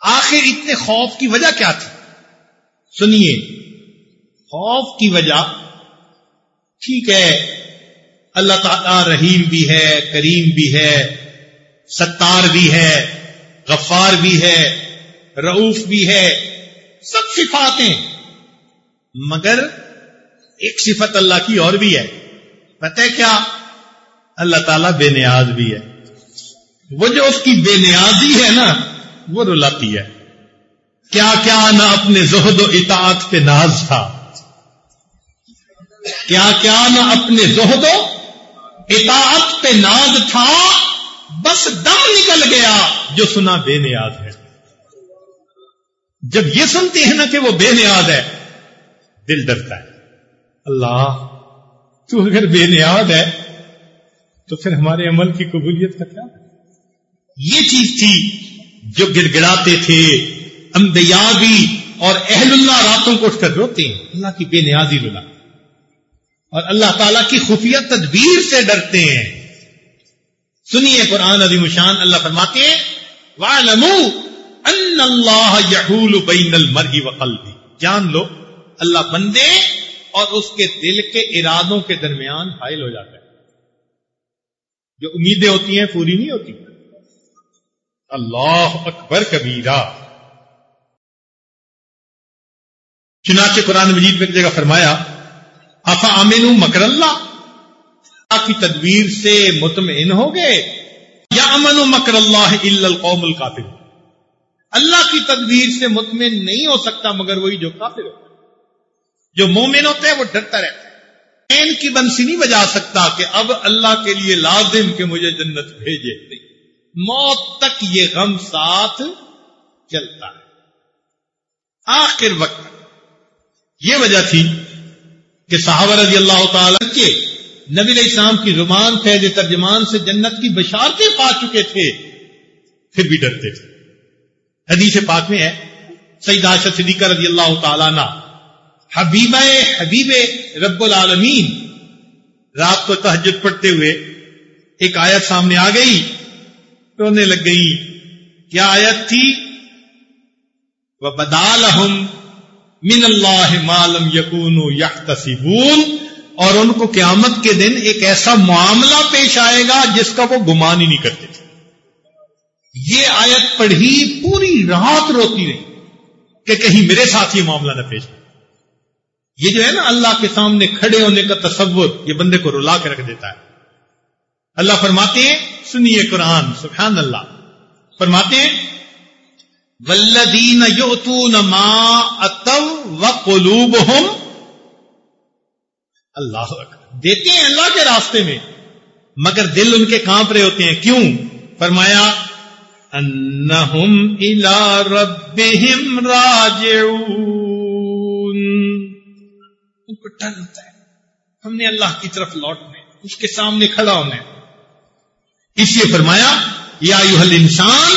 آخر اتنے خوف کی وجہ کیا تھی؟ سنیے۔ خوف کی وجہ ٹھیک ہے، اللہ تعالی رحیم بھی ہے، کریم بھی ہے، ستار بھی ہے، غفار بھی ہے، رعوف بھی ہے، سب صفاتیں۔ مگر ایک صفت اللہ کی اور بھی ہے۔ پتہ کیا؟ اللہ تعالیٰ بے نیاز بھی ہے۔ وہ جو اس کی بے نیازی ہے نا، وہ رلاتی ہے۔ کیا کیا نہ اپنے زہد و اطاعت پہ ناز تھا۔ کیا کیا نہ اپنے زہد و اطاعت پہ ناز تھا، بس دم نکل گیا جو سنا بے نیاز ہے۔ جب یہ سنتے ہیں نا کہ وہ بے نیاز ہے، دل ڈرتا ہے۔ اللہ، تو اگر بے نیاز ہے، تو پھر ہمارے عمل کی قبولیت کا کیا؟ یہ چیز تھی جو گڑ گڑاتے تھے، انبیاء بھی اور اہل اللہ راتوں کو اٹھ کر روتے ہیں۔ اللہ کی بے نیازی رلا اور اللہ تعالی کی خفیہ تدبیر سے ڈرتے ہیں۔ سنیے قرآن عظیم شان، اللہ فرماتے ہیں وَعْلَمُوا أَنَّ اللَّهَ يَحُولُ بَيْنَ الْمَرْءِ وَقَلْبِ جان لو، اللہ بندے اور اس کے دل کے ارادوں کے درمیان حائل ہو جاتا ہے۔ جو امیدیں ہوتی ہیں پوری نہیں ہوتی۔ اللہ اکبر کبیرہ۔ چنانچہ قرآن مجید میں ایک جگہ فرمایا، افا امین مکر اللہ؟ کی تدبیر سے مطمئن ہو گئے۔ یا امن و مکر اللہ القوم القافر اللہ کی تدبیر سے مطمئن نہیں ہو سکتا مگر وہی جو کافر ہوتا ہے جو مومن ہوتا ہے وہ ڈرتا رہتا ہے۔ این کی بنسی نہیں بجا سکتا کہ اب اللہ کے لیے لازم کہ مجھے جنت بھیجے۔ نہیں موت تک یہ غم ساتھ چلتا ہے۔ آخر وقت۔ یہ وجہ تھی کہ صحابہ رضی اللہ تعالی کے نبی علیہ السلام کی زبان فیض ترجمان سے جنت کی بشارتیں پا چکے تھے، پھر بھی ڈرتے تھے۔ حدیث پاک میں ہے سعید آشد صدیقہ رضی اللہ تعالیٰ نا حبیب حبیب رب العالمین۔ رات کو تحجد پڑھتے ہوئے ایک آیت سامنے آ گئی، رونے لگ گئی۔ کیا آیت تھی؟ وہ بدال من اللہ معلوم یقون یکون اور ان کو قیامت کے دن ایک ایسا معاملہ پیش آئے گا جس کا وہ گمان ہی نہیں کرتے تھے۔ یہ آیت پڑھی پوری رات روتی رہی کہ کہیں میرے ساتھ یہ معاملہ نہ پیش یہ جو ہے نا اللہ کے سامنے کھڑے ہونے کا تصور، یہ بندے کو رلا کے رکھ دیتا ہے۔ اللہ فرماتے ہیں، سنیے قرآن، سبحان اللہ۔ فرماتے ہیں ولدین یوتون ما اتو و قلوب اللہ دیتے ہیں اللہ کے راستے میں، مگر دل ان کے کانپ رہے ہوتے ہیں۔ کیوں؟ فرمایا انہم الى ربہم راجعون۔ کو ڈر ہوتا ہے۔ ہم نے اللہ کی طرف لوٹنے اس کے سامنے کھڑا ہونا اس لیے فرمایا، یا یوہل انسان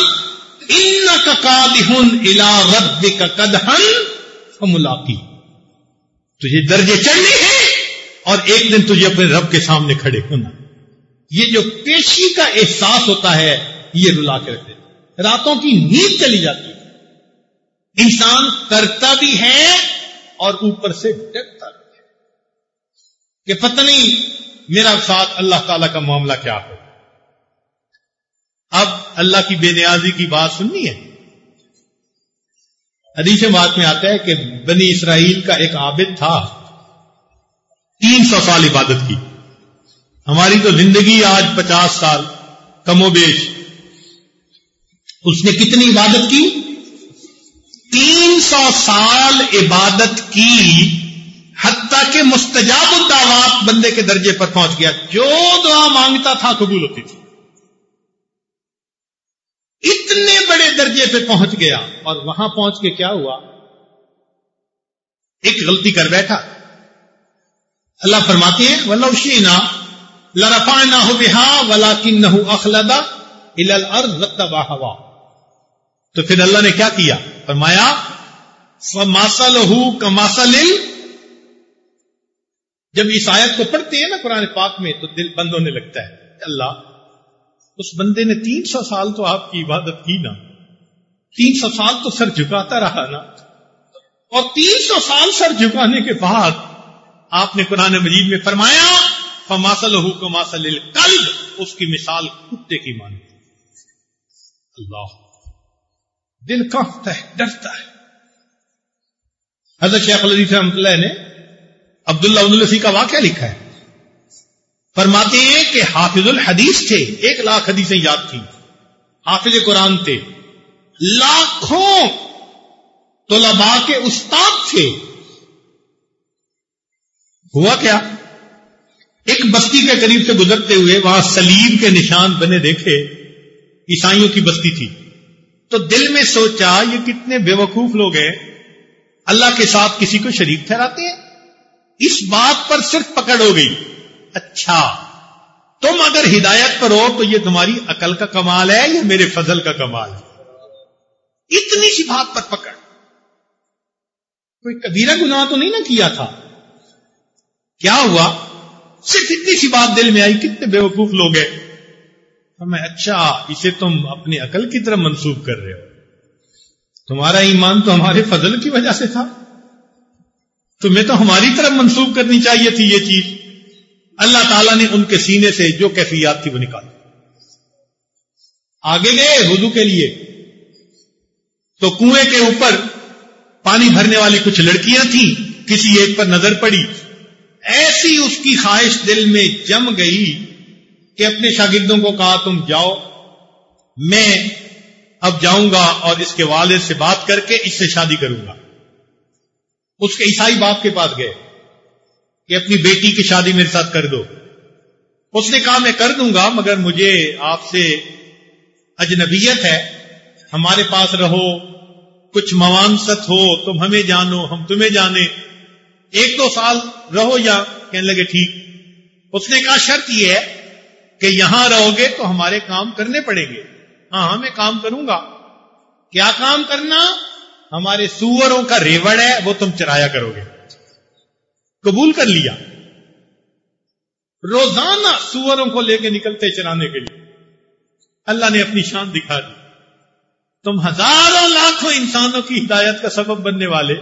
ان کا کادہن الا رب کا کدہن ملاقی تجھے درجے چڑھنے ہیں اور ایک دن تجھے اپنے رب کے سامنے کھڑے ہونا۔ یہ جو پیشی کا احساس ہوتا ہے، یہ رلا کے رکھتے راتوں کی نیند چلی جاتی ہے۔ انسان کرتا بھی ہے اور اوپر سے ڈرتا بھی کہ پتہ نہیں میرا ساتھ اللہ تعالی کا معاملہ کیا ہو اب اللہ کی بے نیازی کی بات سننی ہے۔ حدیث بات میں آتا ہے کہ بنی اسرائیل کا ایک عابد تھا۔ تین سو سال عبادت کی۔ ہماری تو زندگی آج پچاس سال، کم و بیش۔ اس نے کتنی عبادت کی؟ تین سو سال عبادت کی۔ حتیٰ کہ مستجاب الدعوات بندے کے درجے پر پہنچ گیا۔ جو دعا مانگتا تھا قبول ہوتی تھی۔ اتنے بڑے درجے پہ پہنچ گیا اور وہاں پہنچ کے کیا ہوا؟ ایک غلطی کر بیٹھا۔ اللہ فرماتے ہیں، ولو شینا لرفا نہ ہو بہا ولا کن نہ اخلدا ہوا تو پھر اللہ نے کیا کیا؟ فرمایا ماسل ہو کماسل جب اس آیت کو پڑھتے ہیں نا قرآن پاک میں تو دل بند ہونے لگتا ہے اللہ، اس بندے نے تین سو سال تو آپ کی عبادت کی نا، تین سو سال تو سر جھکاتا رہا نا، اور تین سو سال سر جھکانے کے بعد آپ نے قرآن مجید میں فرمایا فماسل ہو کو ماسل اس کی مثال کتے کی مانی اللہ، دل کانپتا ہے، ڈرتا ہے۔ حضرت شیخ الدیف رحمۃ اللہ نے عبداللہ اللہ کا واقعہ لکھا ہے۔ فرماتے ہیں کہ حافظ الحدیث تھے، ایک لاکھ حدیثیں یاد تھیں۔ حافظ قرآن تھے۔ لاکھوں طلباء کے استاد تھے۔ ہوا کیا؟ ایک بستی کے قریب سے گزرتے ہوئے وہاں سلیم کے نشان بنے دیکھے۔ عیسائیوں کی بستی تھی۔ تو دل میں سوچا، یہ کتنے بے وقوف لوگ ہیں۔ اللہ کے ساتھ کسی کو شریک ٹھہراتے ہیں؟ اس بات پر صرف پکڑ ہو گئی۔ اچھا تم اگر ہدایت پر ہو تو یہ تمہاری عقل کا کمال ہے یا میرے فضل کا کمال ہے؟ اتنی سی بات پر پکڑ۔ کوئی کبیرہ گناہ تو نہیں نہ کیا تھا؟ کیا ہوا؟ صرف اتنی سی بات دل میں آئی، کتنے بے وقوف لوگ ہیں۔ ہمیں اچھا اسے تم اپنی عقل کی طرف منسوخ کر رہے ہو۔ تمہارا ایمان تو ہمارے فضل کی وجہ سے تھا۔ تمہیں تو ہماری طرف منسوخ کرنی چاہیے تھی یہ چیز۔ اللہ تعالیٰ نے ان کے سینے سے جو کیفیات تھی وہ نکالی۔ آگے گئے وضو کے لیے۔ تو کنویں کے اوپر پانی بھرنے والی کچھ لڑکیاں تھیں۔ کسی ایک پر نظر پڑی۔ ایسی اس کی خواہش دل میں جم گئی کہ اپنے شاگردوں کو کہا، تم جاؤ۔ میں اب جاؤں گا اور اس کے والد سے بات کر کے اس سے شادی کروں گا۔ اس کے عیسائی باپ کے پاس گئے کہ اپنی بیٹی کی شادی میرے ساتھ کر دو۔ اس نے کہا میں کر دوں گا مگر مجھے آپ سے اجنبیت ہے۔ ہمارے پاس رہو کچھ موانست ہو تم ہمیں جانو ہم تمہیں جانے ایک دو سال رہو یا کہنے لگے ٹھیک۔ اس نے کہا شرط یہ ہے کہ یہاں رہو گے تو ہمارے کام کرنے پڑیں گے۔ ہاں, ہاں میں کام کروں گا۔ کیا کام کرنا؟ ہمارے سوروں کا ریوڑ ہے، وہ تم چرایا کرو گے۔ قبول کر لیا۔ روزانہ سوروں کو لے کے نکلتے چرانے کے لیے۔ اللہ نے اپنی شان دکھا دی۔ تم ہزاروں لاکھوں انسانوں کی ہدایت کا سبب بننے والے۔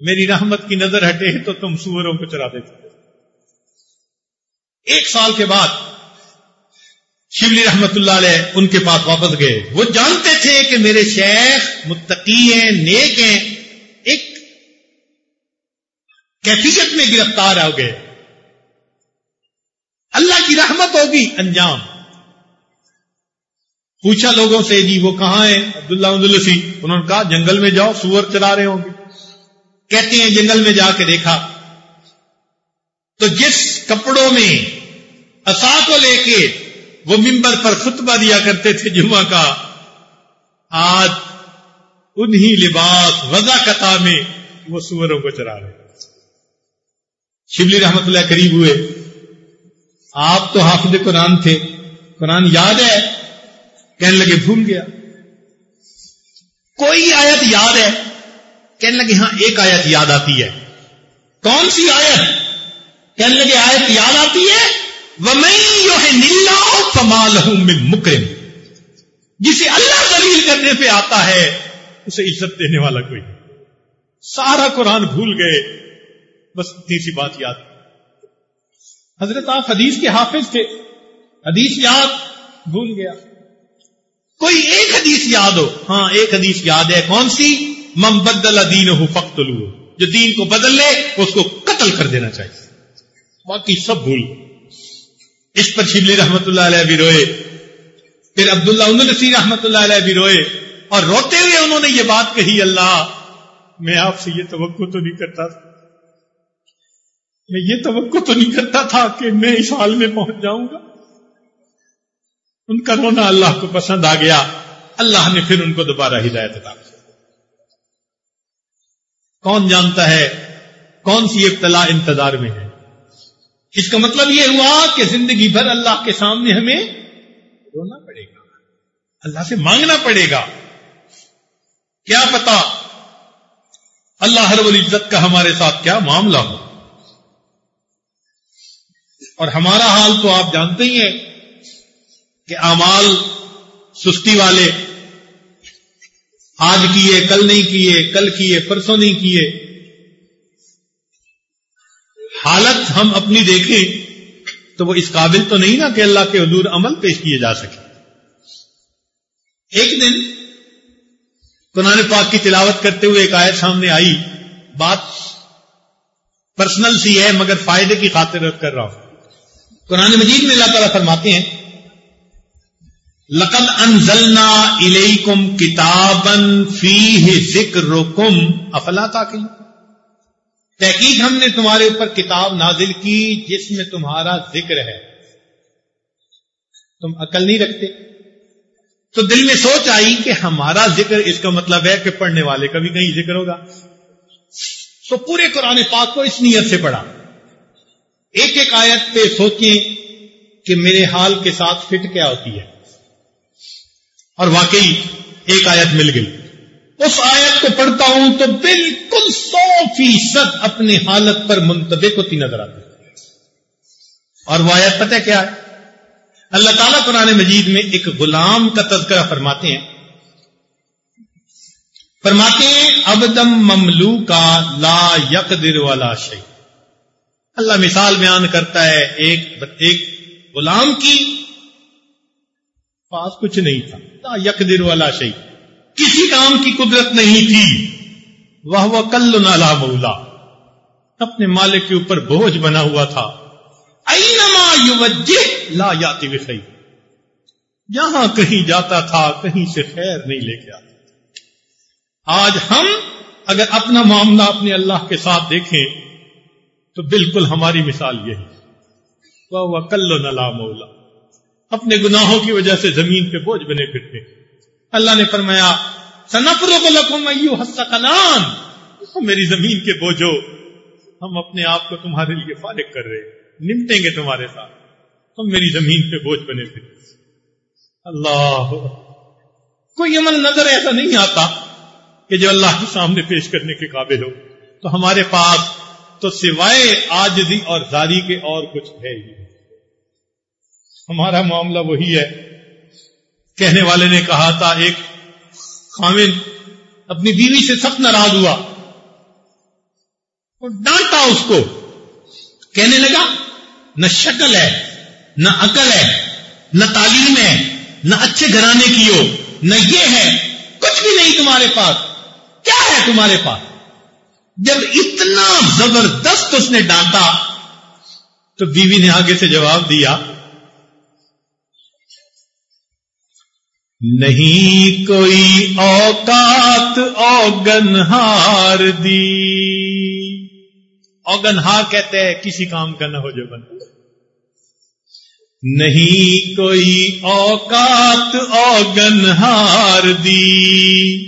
میری رحمت کی نظر ہٹے تو تم سوروں کو چرا دیتے۔ ایک سال کے بعد شبلی رحمت اللہ علیہ ان کے پاس واپس گئے۔ وہ جانتے تھے کہ میرے شیخ متقی ہیں، نیک ہیں۔ ایک کیفیت میں گرفتار ہو گئے۔ اللہ کی رحمت ہوگی انجام۔ پوچھا لوگوں سے جی وہ کہاں ہیں؟ عبداللہ عبدالسی انہوں نے کہا، جنگل میں جاؤ، سور چلا رہے ہوں گے۔ کہتے ہیں، جنگل میں جا کے دیکھا۔ تو جس کپڑوں میں اصا کو لے کے وہ ممبر پر خطبہ دیا کرتے تھے جمعہ کا۔ آج انہی لباس وزا کتا میں وہ سوروں کو چلا رہے شبلی رحمت اللہ قریب ہوئے۔ آپ تو حافظ قرآن تھے۔ قرآن یاد ہے؟ کہنے لگے بھول گیا۔ کوئی آیت یاد ہے؟ کہنے لگے ہاں ایک آیت یاد آتی ہے۔ کون سی آیت؟ کہنے لگے آیت یاد آتی ہے؟ میں مکرم جسے اللہ دلیل کرنے پہ آتا ہے، اسے عزت دینے والا کوئی سارا قرآن بھول گئے۔ بس تیسری بات یاد۔ حضرت آپ حدیث کے حافظ تھے۔ حدیث یاد بھول گیا۔ کوئی ایک حدیث یاد ہو۔ ہاں ایک حدیث یاد ہے۔ کون سی؟ مم بدل دین ہو فخت جو دین کو بدل لے، اس کو قتل کر دینا چاہیے۔ باقی سب بھول۔ اس پر شبلی رحمت اللہ علیہ بھی روئے۔ پھر عبداللہ ان اللہ رحمت اللہ علیہ بھی روئے۔ اور روتے ہوئے انہوں نے یہ بات کہی، اللہ، میں آپ سے یہ توقع تو نہیں کرتا تھا۔ میں یہ توقع تو نہیں کرتا تھا کہ میں اس حال میں پہنچ جاؤں گا۔ ان کا رونا اللہ کو پسند آ گیا۔ اللہ نے پھر ان کو دوبارہ ہدایت عطا کون جانتا ہے کون سی ابتلا انتظار میں ہے؟ اس کا مطلب یہ ہوا کہ زندگی بھر اللہ کے سامنے ہمیں رونا پڑے گا۔ اللہ سے مانگنا پڑے گا۔ کیا پتا اللہ ہر العزت کا ہمارے ساتھ کیا معاملہ ہو۔ اور ہمارا حال تو آپ جانتے ہی ہیں کہ امال سستی والے، آج کیے، کل نہیں کیے، کل کیے، پرسوں نہیں کیے حالت ہم اپنی دیکھیں تو وہ اس قابل تو نہیں نا کہ اللہ کے حضور عمل پیش کیے جا سکے ایک دن قرآن پاک کی تلاوت کرتے ہوئے ایک آیت سامنے آئی۔ بات پرسنل سی ہے، مگر فائدے کی خاطر کر رہا ہوں۔ قرآن مجید میں اللہ تعالیٰ فرماتے ہیں، لقد انزلنا الیکم کتابن فی ذکرکم، افلا تاکل تحقیق ہم نے تمہارے اوپر کتاب نازل کی جس میں تمہارا ذکر ہے۔ تم عقل نہیں رکھتے۔ تو دل میں سوچ آئی کہ ہمارا ذکر اس کا مطلب ہے کہ پڑھنے والے کا بھی کہیں ذکر ہوگا۔ تو پورے قرآن پاک کو اس نیت سے پڑھا۔ ایک ایک آیت پہ سوچیں کہ میرے حال کے ساتھ فٹ کیا ہوتی ہے۔ اور واقعی ایک آیت مل گئی۔ اس آیت کو پڑھتا ہوں تو بالکل سو فیصد اپنی حالت پر منتبک ہوتی نظر آتی اور وہ آیت پتہ کیا ہے؟ اللہ تعالیٰ قرآن مجید میں ایک غلام کا تذکرہ فرماتے ہیں۔ فرماتے ہیں ابدم مملو کا لا یک والا شہی اللہ مثال بیان کرتا ہے ایک ایک غلام کی۔ پاس کچھ نہیں تھا۔ لا یک والا شہی کسی کام کی قدرت نہیں تھی۔ وہ وہ کل نالا مولا اپنے مالک کے اوپر بوجھ بنا ہوا تھا۔ لا یاتی بخیر جہاں کہیں جاتا تھا، کہیں سے خیر نہیں لے کے آتا۔ آج ہم اگر اپنا معاملہ اپنے اللہ کے ساتھ دیکھیں، تو بالکل ہماری مثال یہی وہ کل نلا مولا اپنے گناہوں کی وجہ سے زمین پہ بوجھ بنے پھرتے اللہ نے فرمایا سنفر کلان میری زمین کے بوجھو، ہم اپنے آپ کو تمہارے لیے فارغ کر رہے نمٹیں گے تمہارے ساتھ۔ تم میری زمین پہ بوجھ بنے تھے اللہ، کوئی عمل نظر ایسا نہیں آتا کہ جو اللہ کے سامنے پیش کرنے کے قابل ہو۔ تو ہمارے پاس تو سوائے آجزی اور زاری کے اور کچھ ہے ہی ہمارا معاملہ وہی ہے کہنے والے نے کہا تھا ایک خامن اپنی بیوی سے سخت ناراض ہوا اور ڈانٹا اس کو۔ کہنے لگا، نہ شکل ہے، نہ عقل ہے، نہ تعلیم ہے، نہ اچھے گھرانے کی ہو، نہ یہ ہے، کچھ بھی نہیں تمہارے پاس۔ کیا ہے تمہارے پاس؟ جب اتنا زبردست اس نے ڈانٹا تو بیوی نے آگے سے جواب دیا نہیں کوئی اوقات اوگن ہار دی۔ اوگنہار کہتے ہیں کسی کام کا نہ ہو جو بن۔ نہیں کوئی اوقات اوگن ہار دی۔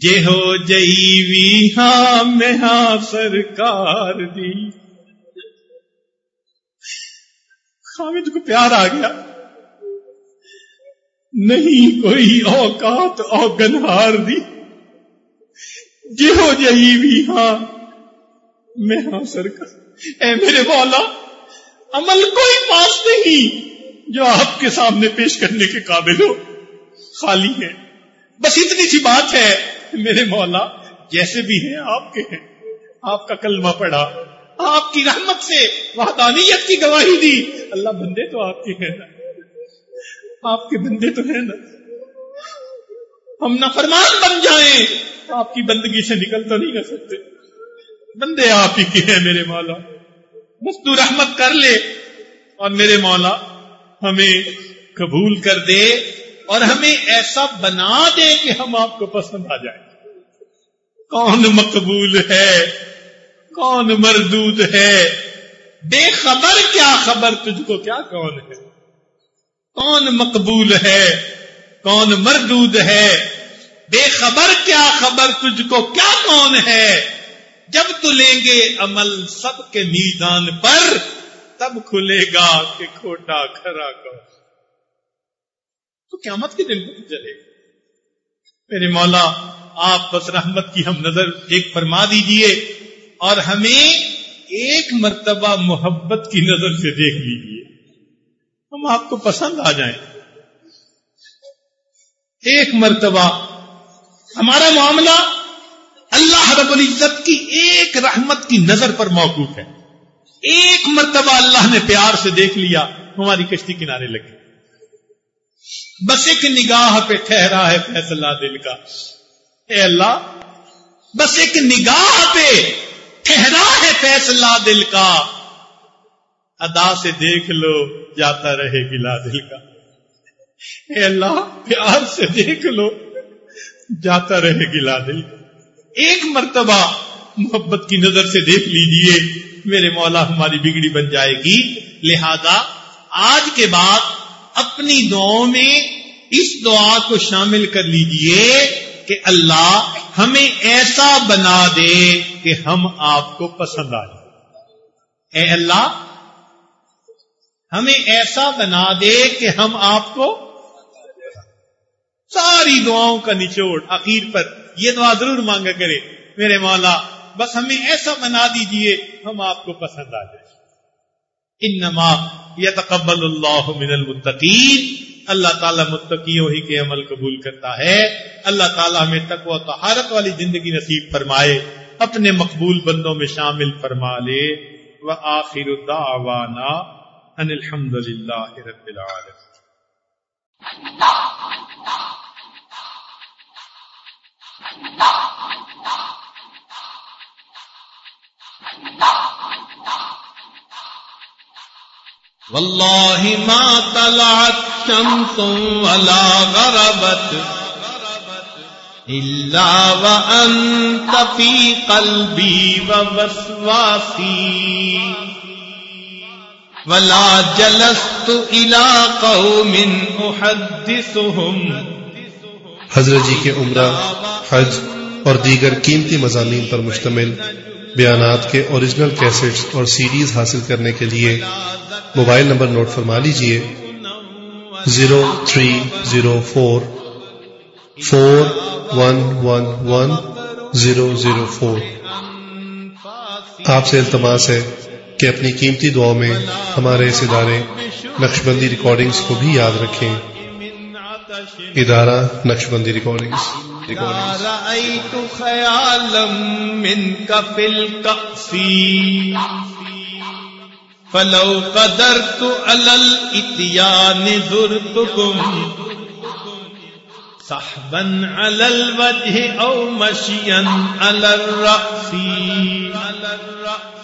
جے ہو جئی وی ہاں میں ہاں سرکار دی۔ خامد کو پیار آ گیا۔ نہیں کوئی اوقات اوگن ہار دی۔ جے ہو جئی وی ہاں میں ہاں سرکار اے میرے مولا، عمل کوئی پاس نہیں جو آپ کے سامنے پیش کرنے کے قابل ہو۔ خالی ہے۔ بس اتنی سی بات ہے، میرے مولا، جیسے بھی ہیں آپ کے ہیں۔ آپ کا کلمہ پڑا آپ کی رحمت سے وحدانیت کی گواہی دی۔ اللہ بندے تو آپ کے ہیں۔ نا آپ کے بندے تو ہیں نا۔ ہم نہ فرمان بن جائیں۔ آپ کی بندگی سے نکل تو نہیں کر سکتے۔ بندے آپ ہی کے ہیں میرے مولا۔ مفت رحمت کر لے۔ اور میرے مولا، ہمیں قبول کر دے اور ہمیں ایسا بنا دے کہ ہم آپ کو پسند آ جائیں۔ کون مقبول ہے؟ کون مردود ہے؟ بے خبر کیا خبر؟ تجھ کو کیا کون ہے؟ کون مقبول ہے؟ کون مردود ہے؟ بے خبر کیا خبر تجھ کو؟ کیا کون ہے؟ جب تلیں گے عمل سب کے میدان پر، تب کھلے گا کہ کھوٹا کھرا کو تو قیامت کے دن کو چلے گا؟ میرے مولا، آپ بس رحمت کی ہم نظر ایک فرما دیجیے اور ہمیں ایک مرتبہ محبت کی نظر سے دیکھ لیجیے۔ ہم آپ کو پسند آ جائیں۔ ایک مرتبہ ہمارا معاملہ اللہ رب العزت کی ایک رحمت کی نظر پر موقوف ہے۔ ایک مرتبہ اللہ نے پیار سے دیکھ لیا، ہماری کشتی کنارے لگی۔ بس ایک نگاہ پہ ٹھہرا ہے فیصلہ دل کا۔ اے اللہ، بس ایک نگاہ پہ ٹھہرا ہے فیصلہ دل کا۔ ادا سے دیکھ لو، جاتا رہے گلا دل کا۔ اے اللہ، پیار سے دیکھ لو، جاتا رہے گلا دل کا۔ ایک مرتبہ محبت کی نظر سے دیکھ لیجیے، میرے مولا ہماری بگڑی بن جائے گی۔ لہذا، آج کے بعد اپنی دعاؤں میں اس دعا کو شامل کر لیجیے کہ اللہ ہمیں ایسا بنا دے کہ ہم آپ کو پسند آ جائے اے اللہ ہمیں ایسا بنا دے کہ ہم آپ کو ساری دعاؤں کا نچوڑ اخیر پر یہ دعا ضرور مانگا کرے۔ میرے مولا، بس ہمیں ایسا بنا دیجیے، ہم آپ کو پسند آ جائے۔ انما یتقبل اللہ من المتقین۔ اللہ تعالیٰ متقیوں ہی کے عمل قبول کرتا ہے۔ اللہ تعالیٰ ہمیں تقوی و طہارت والی زندگی نصیب فرمائے۔ اپنے مقبول بندوں میں شامل فرما لے۔ وآخر دعوانا ان الحمد للہ رب العالمين والله ما طلعت شمس ولا غربت إلا وأنت في قلبي ووسواسي ولا جلست الى قوم احدثهم. حضرت جی کے عمرہ، حج اور دیگر قیمتی مضامین پر مشتمل بیانات کے اوریجنل کیسٹس اور سیڈیز حاصل کرنے کے لیے موبائل نمبر نوٹ فرما لیجیے zero three zero four four one one one zero zero four. آپ سے التماس ہے۔ کہ اپنی قیمتی دعاؤں میں ہمارے اس ادارے نقش بندی ریکارڈنگس کو بھی یاد رکھیں۔ ادارہ نقش بندی ریکارڈنگس فلو قدرت على الاتيان زرتكم صحبا على الوجه او مشيا على الرأس على الرأس۔